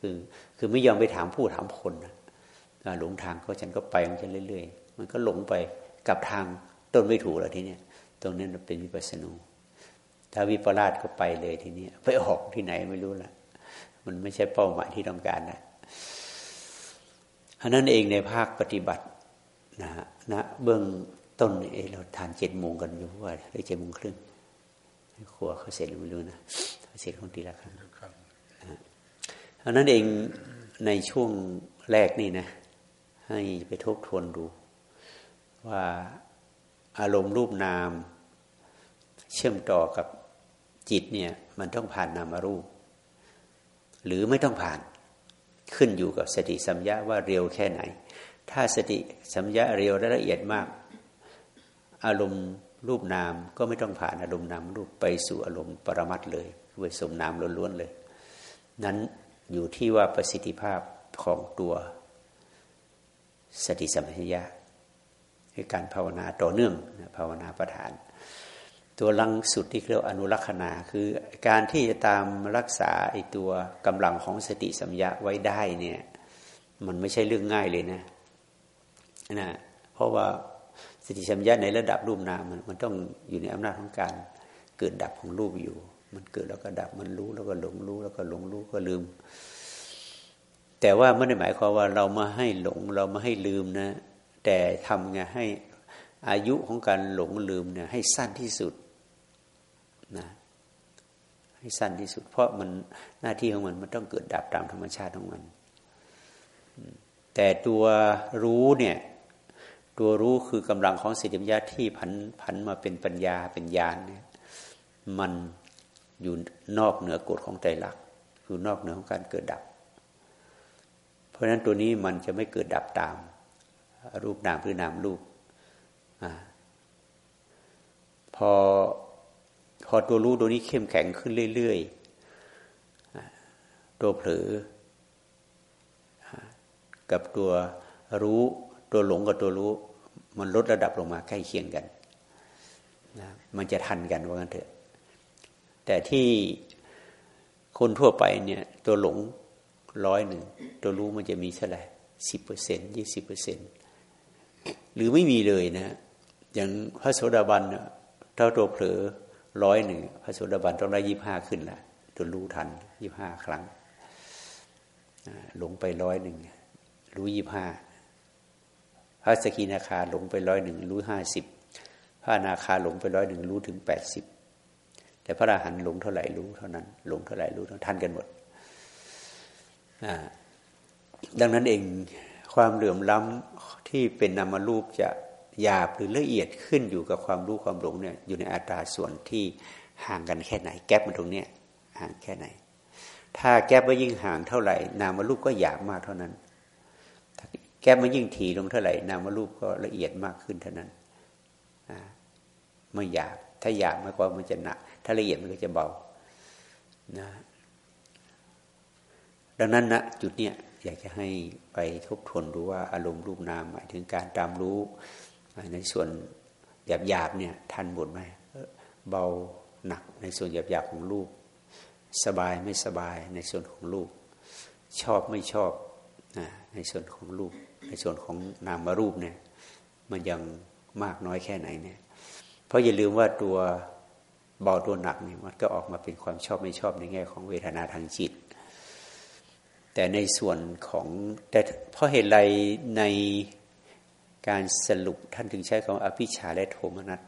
คือคือไม่ยอมไปถามผู้ถามคนนะหลงทางก็ฉันก็ไปของฉันเรื่อย ๆ มันก็หลงไปกับทางต้นไม่ถูกแล้วทีเนี้ยตรงนั้นเป็นวิปัสสนูถ้าวิปลาสก็ไปเลยทีนี้ไปออกที่ไหนไม่รู้ละมันไม่ใช่เป้าหมายที่ต้องการนะ อันนั้นเองในภาคปฏิบัตินะฮะนะเบื้องต้นเอเราทานเจ็ดโมงกันอยู่ว่าหรือเจ็ดโมงครึ่งครัวเขาเสร็จไม่รู้นะเสร็จของทีละครั้งอันนั้นเองในช่วงแรกนี่นะ ให้ไปทบทวนดู ว่าอารมณ์รูปนาม เชื่อมต่อกับจิตเนี่ย มันต้องผ่านนามารูป หรือไม่ต้องผ่าน ขึ้นอยู่กับสติสัมยาว่าเร็วแค่ไหน ถ้าสติสัมยาเร็วและละเอียดมาก อารมณ์รูปนามก็ไม่ต้องผ่านอารมณ์นามรูปไปสู่อารมณ์ปรมัตเลยไปสมนามล้วนๆเลย นั้นอยู่ที่ว่าประสิทธิภาพของตัวสติสัมปชัญญะคือการภาวนาต่อเนื่องภาวนาประธาน ตัวลังสุดที่เรียกอนุรักษณาคือการที่จะตามรักษาไอตัวกำลังของสติสัมยาไว้ได้เนี่ย มันไม่ใช่เรื่องง่ายเลยนะนะเพราะว่าสติสัมยาในระดับรูปนามมันมันต้องอยู่ในอำนาจของการเกิดดับของรูปอยู่ มันเกิดแล้วก็ดับมันรู้แล้วก็หลงรู้แล้วก็หลงรู้ก็ลืม แต่ว่าไม่ได้หมายความว่าเรามาให้หลงเรามาให้ลืมนะ แต่ทำไงให้ อายุของการหลงลืมเนี่ยให้สั้นที่สุดนะให้สั้นที่สุด เพราะมันหน้าที่ของมันมันต้องเกิดดับตามธรรมชาติของมัน แต่ตัวรู้เนี่ยตัวรู้คือกำลังของสติปัญญาที่ผันผันมาเป็นปัญญาเป็นญาณเนี่ยมันอยู่นอกเหนือกฎของใจหลักอยู่นอกเหนือของการเกิดดับ เพราะฉะนั้นตัวนี้มันจะไม่เกิดดับตาม รูปนามหรือนามรูป อพอพอตัวรู้ตัวนี้เข้มแข็งขึ้นเรื่อยๆตัวเผลอกับตัวรู้ตัวหลงกับตัวรู้ มันลดระดับลงมาใกล้เคียงกันนะมันจะทันกันว่ากันเถอะ แต่ที่คนทั่วไปเนี่ย ตัวหลงร้อยหนึ่งตัวรู้มันจะมีเท่าไหร่สิบเปอร์เซ็นยี่สิบเปอร์เซ็นหรือไม่มีเลยนะ อย่างพระโสดาบันเท่าตัวเผลอร้อยหนึ่งพระโสดาบันต้องได้ยี่ห้าขึ้นละตัวรู้ทันยี่ห้าครั้งหลงไปร้อยหนึ่งรู้ยี่ห้าพระสกินาคาหลงไปร้อยหนึ่งรู้ห้าสิบพระนาคาหลงไปร้อยหนึ่งรู้ถึงแปดสิบแต่พระอราหันต์หลงเท่าไหร่รู้เท่านั้น หลงเท่าไหร่รู้ทันกันหมดดังนั้นเองความเหลื่อมล้ำที่เป็นนามรูปจะ หยาบหรือละเอียดขึ้นอยู่กับความรู้ความหลงเนี่ยอยู่ในอัตราส่วนที่ห่างกันแค่ไหน แก๊ปมันตรงเนี้ยห่างแค่ไหน ถ้าแก๊ปว่ายิ่งห่างเท่าไหร่ นามรูปก็หยาบมากเท่านั้นแก้มันยิ่งถี่ลงเท่าไหร่นามรูปก็ละเอียดมากขึ้นเท่านั้นไม่หยาบถ้าหยาบมันก็มันจะหนัก ถ้าละเอียดมันก็จะเบานะดังนั้นนะจุดเนี้ยอยากจะให้ไปทบทวนดูว่าอารมณ์รูปนามหมายถึงการตามรู้ ในส่วนหยาบหยาบเนี่ยทันหมดไหมเบาหนักในส่วนหยาบหยาบของรูป สบายไม่สบายในส่วนของรูป ชอบไม่ชอบในส่วนของรูป ในส่วนของนามรูปเนี่ยมันยังมากน้อยแค่ไหนเนี่ย เพราะอย่าลืมว่าตัวเบาตัวหนักเนี่ยมันก็ออกมาเป็นความชอบไม่ชอบในแง่ของเวทนาทางจิต แต่ในส่วนของแต่เพราะเหตุไรใน การสรุปท่านถึงใช้คำอภิชาและโทมนัส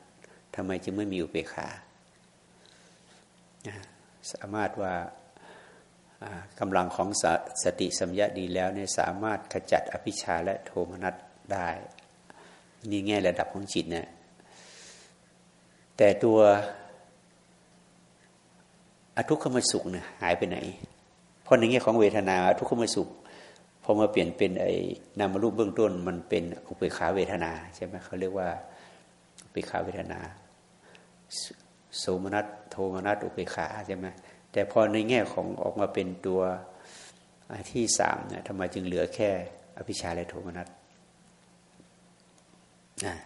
ทำไมจึงไม่มีอุเบกขาสามารถว่ากำลังของสสติสัมยาดีแล้วเนี่ยสามารถขจัดอภิชาและโทมนัสได้ นี่แง่ระดับของจิตนะแต่ตัวอทุกขมสุขเนี่ยหายไปไหน เพราะในแง่ของเวทนาทุกขมสุข พอมาเปลี่ยนเป็นไอ้นามรูปเบื้องต้น มันเป็นอุเบกขาเวทนาใช่ไหมเขาเรียกว่าอุเบกขาเวทนาโสมนัสโทมนัสอุเบกขาใช่ไหมแต่พอในแง่ของออกมาเป็นตัวที่สามเนี่ยทำไมจึงเหลือแค่อภิชาและโทมนัสนะ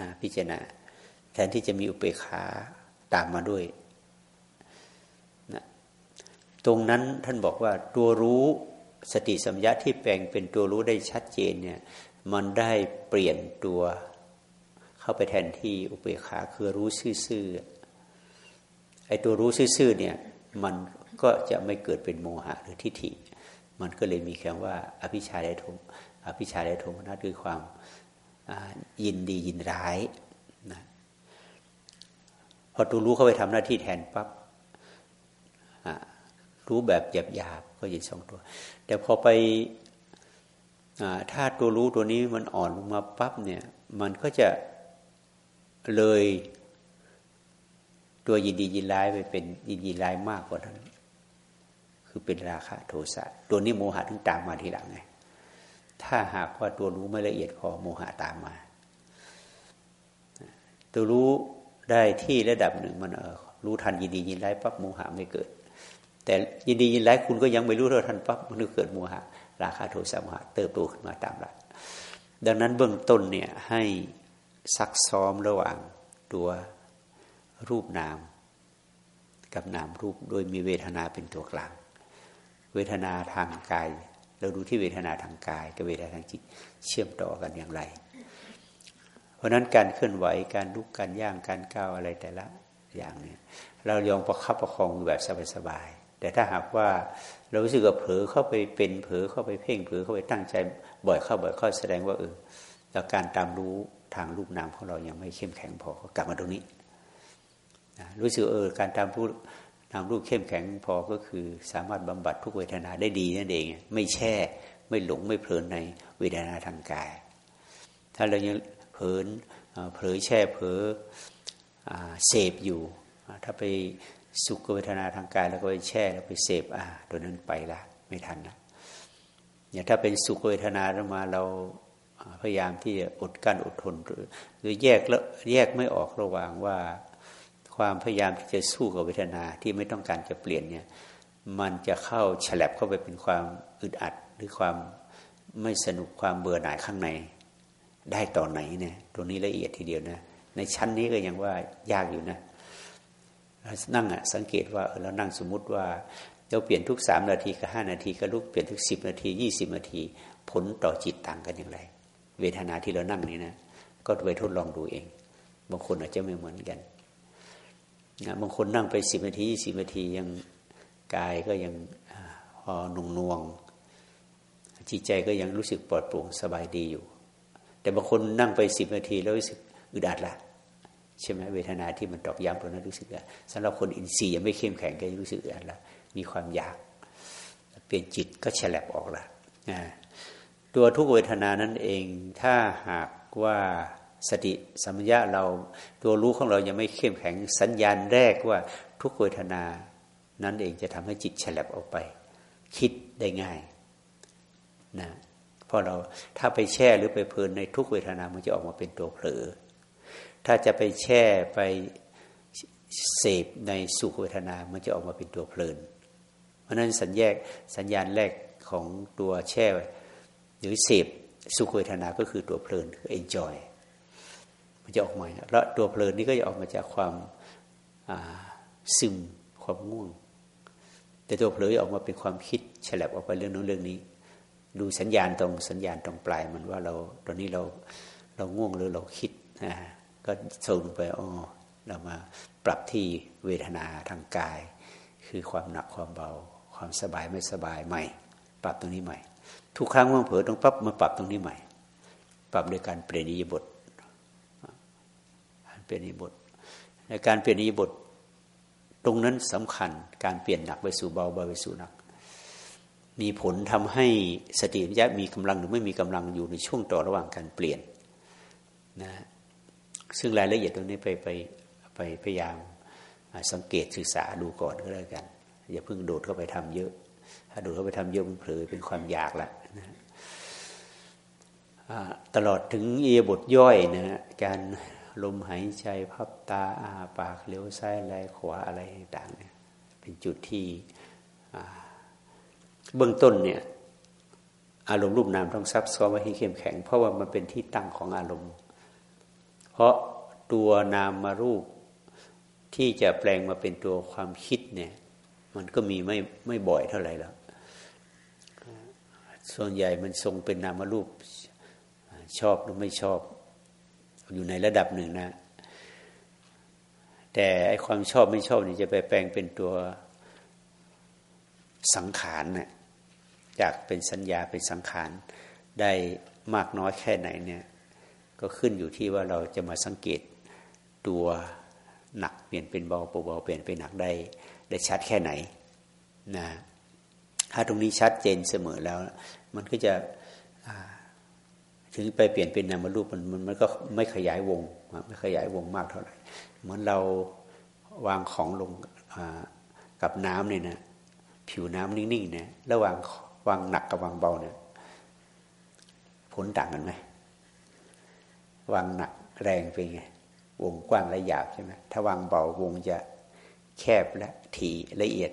นะพิจารณาแทนที่จะมีอุเบกขาตามมาด้วยนะตรงนั้นท่านบอกว่าตัวรู้ สติสัมยาที่แปลงเป็นตัวรู้ได้ชัดเจนเนี่ย มันได้เปลี่ยนตัวเข้าไปแทนที่อุเบกขาคือรู้ซื่อไอ้ตัวรู้ซื่อเนี่ย มันก็จะไม่เกิดเป็นโมหะหรือทิฏฐิ มันก็เลยมีคำว่า อภิชาและโทมอภิชาและโทมนัสคือความยินดียินร้ายนะพอตัวรู้เข้าไปทำหน้าที่แทนปับ๊บรู้แบบหยาบ ก็ยินสองตัว แต่พอไปถ้าตัวรู้ตัวนี้มันอ่อนลงมาปั๊บเนี่ย มันก็จะเลยตัวยินดียินร้ายไปเป็นยินดีร้ายมากกว่านั้น คือเป็นราคะโทสะตัวนี้โมหะถึงตามมาทีหลังไงถ้าหากว่าตัวรู้ไม่ละเอียดพอโมหะตามมา ตัวรู้ได้ที่ระดับหนึ่งมันเออรู้ทันยินดียินร้ายปั๊บโมหะไม่เกิด แต่ยินดียินร้ายคุณก็ยังไม่รู้เท่าทันปั๊บมันก็เกิดโมหะ ราคะโทสะโมหะเติบโตขึ้นมาตามหลักดังนั้นเบื้องต้นเนี่ยให้ซักซ้อมระหว่างตัวรูปนาม กับนามรูปโดยมีเวทนาเป็นตัวกลาง เวทนาทางกาย เราดูที่เวทนาทางกาย กับเวทนาทางจิตเชื่อมต่อกันอย่างไร เพราะนั้นการเคลื่อนไหวการลุกการย่างการก้าวอะไรแต่ละอย่างเนี่ยเรายองประคับประคองแบบสบาย แต่ถ้าหากว่าเรารู้สึกว่าเผลอเข้าไปเป็นเผลอเข้าไปเพ่งเผลอเข้าไปตั้งใจบ่อยเข้าบ่อยเข้าแสดงว่าเออแล้วการตามรู้ทางรูปนามของเรายังไม่เข้มแข็งพอก็กลับมาตรงนี้รู้สึกเออการทำผู้นำรูปเข้มแข็งพอก็คือสามารถบำบัดทุกเวทนาได้ดีนั่นเอง ไม่แช่ไม่หลงไม่เพลินในเวทนาทางกาย ถ้าเรายังเพลินเผลอแช่เผลอเสพอยู่ ถ้าไป สุขเวทนาทางกายแล้วก็ไปแช่แล้วไปเสพอ่าตัวนั้นไปละไม่ทันละอย่างถ้าเป็นสุขเวทนาแล้วมาเราพยายามที่จะอดกั้นอดทนหรือแยกแล้วแยกไม่ออกระหว่างว่าความพยายามที่จะสู้กับเวทนาที่ไม่ต้องการจะเปลี่ยนเนี่ยมันจะเข้าฉลับเข้าไปเป็นความอึดอัด หรือความไม่สนุกความเบื่อหน่ายข้างในได้ต่อไหนเนี่ยตรงนี้ละเอียดทีเดียวนะ ในชั้นนี้ก็ยังว่ายากอยู่นะ นั่งอะสังเกตว่าเรานั่งสมมุติว่าเราเปลี่ยนทุกสามนาทีกับห้านาทีก็ลุกเปลี่ยนทุกสิบนาทียี่สิบนาที ผลต่อจิตต่างกันอย่างไร เวทนาที่เรานั่งนี่นะ ก็ไปทดลองดูเอง บางคนอาจจะไม่เหมือนกันนะบางคนนั่งไปสิบนาทียี่สิบนาทียังกายก็ยังพอนุ่งนวงจิตใจก็ยังรู้สึกปลอดโปร่งสบายดีอยู่ แต่บางคนนั่งไปสิบนาทีแล้วรู้สึกอึดอัดละ ใช่ไหมเวทนาที่มันตอกย้ำตรงนั้นรู้สึกอะสำหรับคนอินทรีย์ยังไม่เข้มแข็งก็รู้สึกอึดอัดละมีความอยาก เปลี่ยนจิตก็ฉลับออกละตัวทุกเวทนานั้นเอง ถ้าหากว่าสติสัมปญะเราตัวรู้ของเรายังไม่เข้มแข็งสัญญาณแรกว่าทุกเวทนานั้นเองจะทำให้จิตฉลับออกไป คิดได้ง่ายนะพอเราถ้าไปแช่หรือไปเพลินในทุกเวทนามันจะออกมาเป็นตัวเผลอ ถ้าจะไปแช่ไปเสพในสุขเวทนา มันจะออกมาเป็นตัวเพลิน เพราะนั้นสัญญาสัญญาณแรกของตัวแช่ หรือเสพสุขเวทนาก็คือตัวเพลินคือ enjoy มันจะออกมาแล้วตัวเพลินนี้ก็จะออกมาจากความซึมความง่วง แต่ตัวเผลอออกมาเป็นความคิดฉลับออกไปเรื่องนู้นเรื่องนี้ ดูสัญญาณตรงสัญญาณตรงปลายมันว่าเราตอนนี้เราเราง่วงหรือเราคิดนะ ก็ส่งไปอ๋อเรามาปรับที่เวทนาทางกาย คือความหนักความเบา ความสบายไม่สบายใหม่ ปรับตรงนี้ใหม่ ทุกครั้งว่างเผลอต้องปั๊บมาปรับตรงนี้ใหม่ ปรับโดยการเปลี่ยนอิยบทเปลี่ยนอิยบทในการเปลี่ยนอิยบทตรงนั้นสำคัญการเปลี่ยนหนักไปสู่เบาเบาไปสู่หนัก มีผลทำให้สติปัญญามีกำลังหรือไม่มีกำลังอยู่ในช่วงต่อระหว่างการเปลี่ยนนะ ซึ่งรายละเอียดตรงนี้ไปไปไปพยายามสังเกตศึกษาดูก่อนก็แล้วกัน อย่าเพิ่งโดดเข้าไปทำเยอะ ถ้าโดดเข้าไปทำเยอะมันเผลอเป็นความอยากละนะตลอดถึงเอียบทย่อยนะการลมหายใจพับตาอาปากเลี้ยวซ้ายไหลขวาอะไรต่างเนี่ยเป็นจุดที่เบื้องต้นเนี่ยอารมณ์รูปนามต้องซับซ้อนไว้ให้เข้มแข็ง เพราะว่ามันเป็นที่ตั้งของอารมณ์ เพราะตัวนามมารูปที่จะแปลงมาเป็นตัวความคิดเนี่ย มันก็มีไม่ไม่บ่อยเท่าไหร่แล้ว ส่วนใหญ่มันทรงเป็นนามรูปชอบหรือไม่ชอบ อยู่ในระดับหนึ่งนะ แต่ไอความชอบไม่ชอบนี่จะไปแปลงเป็นตัวสังขารนะ่ะจากเป็นสัญญาเป็นสังขารได้มากน้อยแค่ไหนเนี่ย ก็ขึ้นอยู่ที่ว่าเราจะมาสังเกตตัวหนักเปลี่ยนเป็นเบาเบาเปลี่ยนเป็นหนักได้ได้ชัดแค่ไหนนะถ้าตรงนี้ชัดเจนเสมอแล้ว มันก็จะถึงไปเปลี่ยนเป็นนามรูปมันมันก็ไม่ขยายวง ไม่ขยายวงมากเท่าไหร่ เหมือนเราวางของลงกับน้ำเนี่ยนะผิวน้ำนิ่งๆเนี่ยระหว่างวางหนักกับวางเบาเนี่ยผลต่างกันไหม วางหนักแรงเป็นไง วงกว้างและหยาบใช่ไหมถ้าวางเบาวงจะแคบและถี่ละเอียด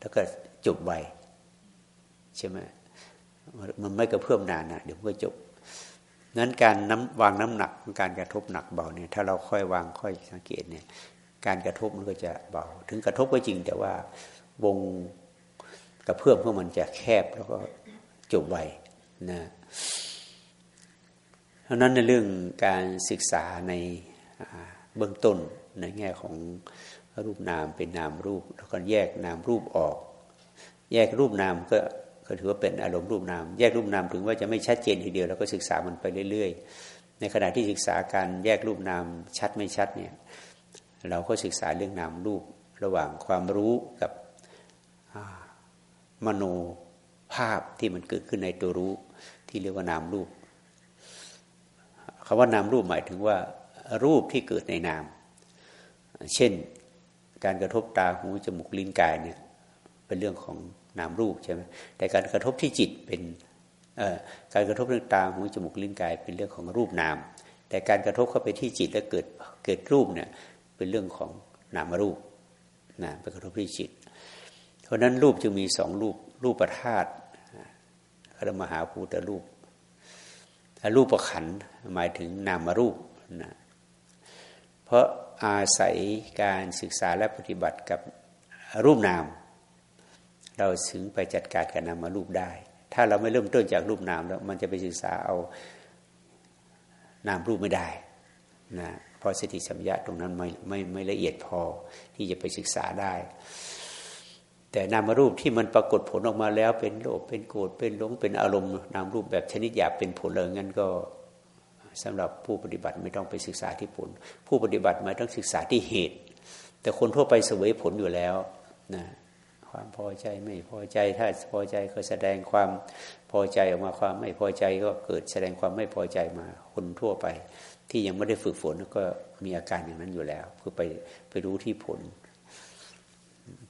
แล้วก็จบไวใช่ไหมมันไม่กระเพื่อมนานนะเดี๋ยวมันก็จบนั้นการน้ำวางน้ำหนักการกระทบหนักเบาเนี่ยถ้าเราค่อยวางค่อยสังเกตเนี่ย การกระทบมันก็จะเบา ถึงกระทบก็จริง แต่ว่าวงกระเพื่อมของมันจะแคบแล้วก็จบไวนะ ราะนั้นในเรื่องการศึกษาในเบื้องต้นในแง่ของรูปนามเป็นนามรูป แล้วก็แยกนามรูปออก แยกรูปนามก็ก็ถือว่าเป็นอารมณ์รูปนาม แยกรูปนามถึงว่าจะไม่ชัดเจนทีเดียวเราก็ศึกษามันไปเรื่อย ๆ ในขณะที่ศึกษาการแยกรูปนามชัดไม่ชัดเนี่ยเราก็ศึกษาเรื่องนามรูประหว่างความรู้กับมโนภาพที่มันเกิดขึ้นในตัวรู้ที่เรียกว่านามรูป คำว่านามรูปหมายถึงว่ารูปที่เกิดในนาม เช่นการกระทบตาหูจมูกลิ้นกายเนี่ยเป็นเรื่องของนามรูปใช่ไหมแต่การกระทบที่จิตเป็นการกระทบเรื่องตาหูจมูกลิ้นกายเป็นเรื่องของรูปนาม แต่การกระทบเข้าไปที่จิตแล้วเกิดเกิดรูปเนี่ยเป็นเรื่องของนามรูปนะไปกระทบที่จิต เพราะนั้นรูปจึงมีสองรูปรูปประธาตุครมหาภูตรูป รูปประขันหมายถึงนามรูปนะเพราะอาศัยการศึกษาและปฏิบัติกับรูปนาม เราถึงไปจัดการกับนามารูปได้ ถ้าเราไม่เริ่มต้นจากรูปนามแล้วมันจะไปศึกษาเอานามรูปไม่ได้นะพอสติสัมยาตรงนั้นไม่ไม่ไม่ละเอียดพอที่จะไปศึกษาได้ แต่นามรูปที่มันปรากฏผลออกมาแล้วเป็นโลภเป็นโกรธเป็นหลงเป็นอารมณ์ นามรูปแบบชนิดหยาบเป็นผลเลยงั้นก็สำหรับผู้ปฏิบัติไม่ต้องไปศึกษาที่ผล ผู้ปฏิบัติมาต้องศึกษาที่เหตุ แต่คนทั่วไปเสวยผลอยู่แล้วนะความพอใจไม่พอใจถ้าพอใจก็แสดงความพอใจออกมาความไม่พอใจก็เกิดแสดงความไม่พอใจมาคนทั่วไป ที่ยังไม่ได้ฝึกฝนก็มีอาการอย่างนั้นอยู่แล้ว คือไปไปรู้ที่ผล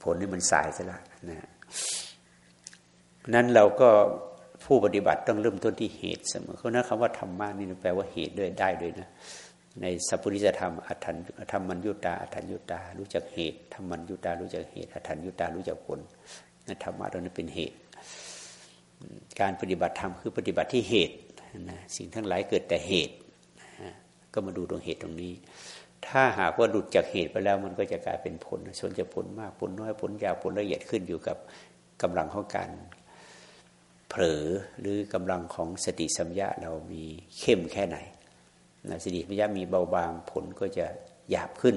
ผลนี่มันสายซะละนะนั้นเราก็ผู้ปฏิบัติต้องเริ่มต้นที่เหตุเสมอเพราะนั้นคำว่าธรรมะนี่แปลว่าเหตุด้วยได้ด้วยนะ ในสัพพุริสธรรมอัฏฐันธรรมัญยุตาอัฏฐัญยุตา รู้จักเหตุธรรมัญยุตา รู้จักเหตุอัฏฐัญยุตา รู้จักผลนธรรมะตรงนั้นเป็นเหตุ การปฏิบัติธรรมคือปฏิบัติที่เหตุนะสิ่งทั้งหลายเกิดแต่เหตุ ก็มาดูตรงเหตุตรงนี้ ถ้าหากว่าหลุดจากเหตุไปแล้วมันก็จะกลายเป็นผลส่วนจะผลมากผลน้อยผลยาวผลละเอียดขึ้นอยู่กับกำลังของการเผลอหรือกำลังของสติสัมยาเรามีเข้มแค่ไหนสติสัมยามีเบาบางผลก็จะหยาบขึ้น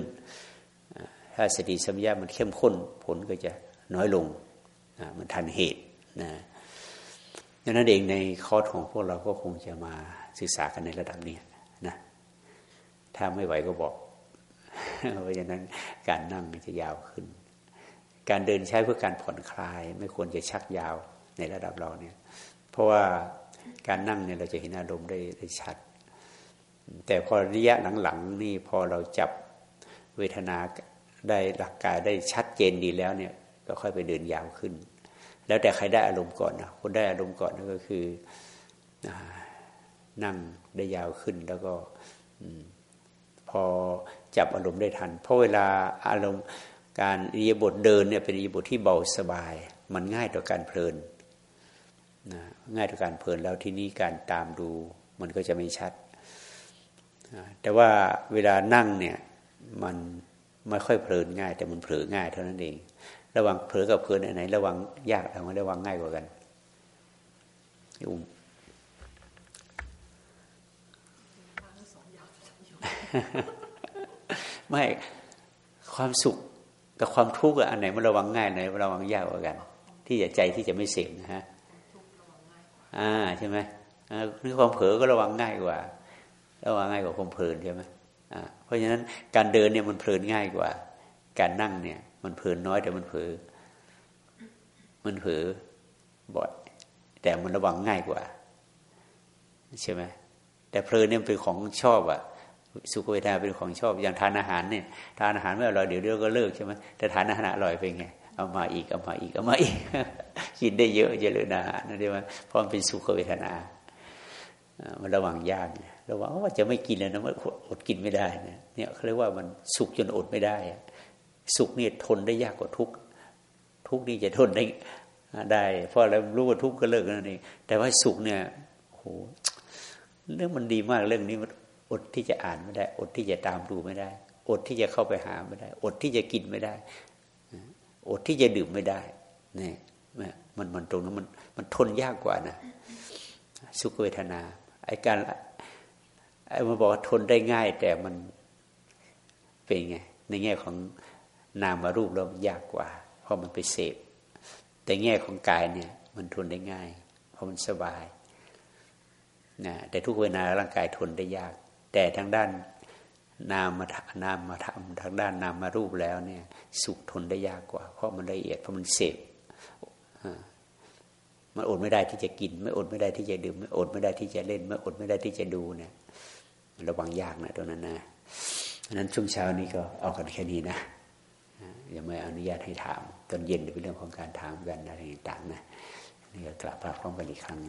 ถ้าสติสัมยามันเข้มข้นผลก็จะน้อยลงมันทันเหตุนะดังนั้นเองในคอร์สของพวกเราก็คงจะมาศึกษากันในระดับนี้นะถ้าไม่ไหวก็บอก เพราะฉะนั้นการนั่งจะยาวขึ้น การเดินใช้เพื่อการผ่อนคลาย ไม่ควรจะชักยาวในระดับเราเนี่ย เพราะว่าการนั่งเนี่ยเราจะเห็นอารมณ์ได้ได้ชัด แต่พอระยะหลังๆนี่พอเราจับเวทนาได้หลักกายได้ชัดเจนดีแล้วเนี่ย ก็ค่อยไปเดินยาวขึ้น แล้วแต่ใครได้อารมณ์ก่อนนะคนได้อารมณ์ก่อนนั่นก็คือนั่งได้ยาวขึ้นแล้วก็พอ จับอารมณ์ได้ทัน เพราะเวลาอารมณ์การอิยบทเดินเนี่ยเป็นอิยบทที่เบาสบาย มันง่ายต่อการเพลินนะง่ายต่อการเพลินแล้วที่นี้การตามดูมันก็จะไม่ชัด แต่ว่าเวลานั่งเนี่ยมันไม่ค่อยเพลินง่าย แต่มันเผลอง่ายเท่านั้นเอง ระวังเผลอกับเพลินไหนระวังยากอะไรระวังง่ายกว่ากันอุ้ม ไม่ความสุขกับความทุกข์อันไหนมันระวังง่ายไหนระวังยากกว่ากัน ที่จะใจที่จะไม่เสี่ยงนะฮะอ่าใช่ไหมนี่ความเผลอก็ระวังง่ายกว่า ระวังง่ายกว่าความเพลินใช่ไหมอ่าเพราะฉะนั้นการเดินเนี่ยมันเพลินง่ายกว่า การนั่งเนี่ย มันเพลินน้อยแต่มันเผลอมันเผลอบ่อยแต่มันระวังง่ายกว่าใช่ไหมแต่เพลินเนี่ยเป็นของชอบอะ สุขเวทนาเป็นของชอบอย่างทานอาหารเนี่ยทานอาหารไม่อร่อยเดี๋ยวเดียวก็เลิกใช่ไหมแต่ทานอาหารอร่อยเป็นไงเอามาอีกเอามาอีกเอามาอีกกินได้เยอะเจริญอาหารนั่นเรียกว่าเพราะมันเป็นสุขเวทนามันระวังยากระวังว่าจะไม่กินแล้วนะมันอดกินไม่ได้เนี่ยเนี่ยเขาเรียกว่ามันสุขจนอดไม่ได้ สุขเนี่ยทนได้ยากกว่าทุกทุกนี่จะทนได้ได้เพราะเรารู้ว่าทุกก็เลิกนั่นเองแต่ว่าสุขเนี่ยโหเรื่องมันดีมากเรื่องนี้มัน อดที่จะอ่านไม่ได้ อดที่จะตามดูไม่ได้ อดที่จะเข้าไปหาไม่ได้ อดที่จะกินไม่ได้ อดที่จะดื่มไม่ได้เนี่ยมันมันตรงนั้นมันมันทนยากกว่านะ สุขเวทนาไอ้การไอ้มาบอกว่าทนได้ง่าย แต่มันเป็นไงในแง่ของนามารูปเรายากกว่า เพราะมันไปเสพแต่แง่ของกายเนี่ย มันทนได้ง่าย เพราะมันสบายนะแต่ทุกเวลาร่างกายทนได้ยาก แต่ทางด้านนามมาานามมาทำทางด้านนามารูปแล้วเนี่ยสุขทนได้ยากกว่า เพราะมันละเอียดเพราะมันเสพมันอดไม่ได้ที่จะกิน ไม่อดไม่ได้ที่จะดื่ม ไม่อดไม่ได้ที่จะเล่น ไม่อดไม่ได้ที่จะดูเนี่ยระวังยากนะตรงนั้นนะนั้นช่วงเช้านี้ก็เอากันแค่นี้นะยังไม่อนุญาตให้ถามตอนเย็นเป็นเรื่องของการถามกันอะไรต่างๆนะนี่ก็กลับมาพร้อมกันอีกครั้ง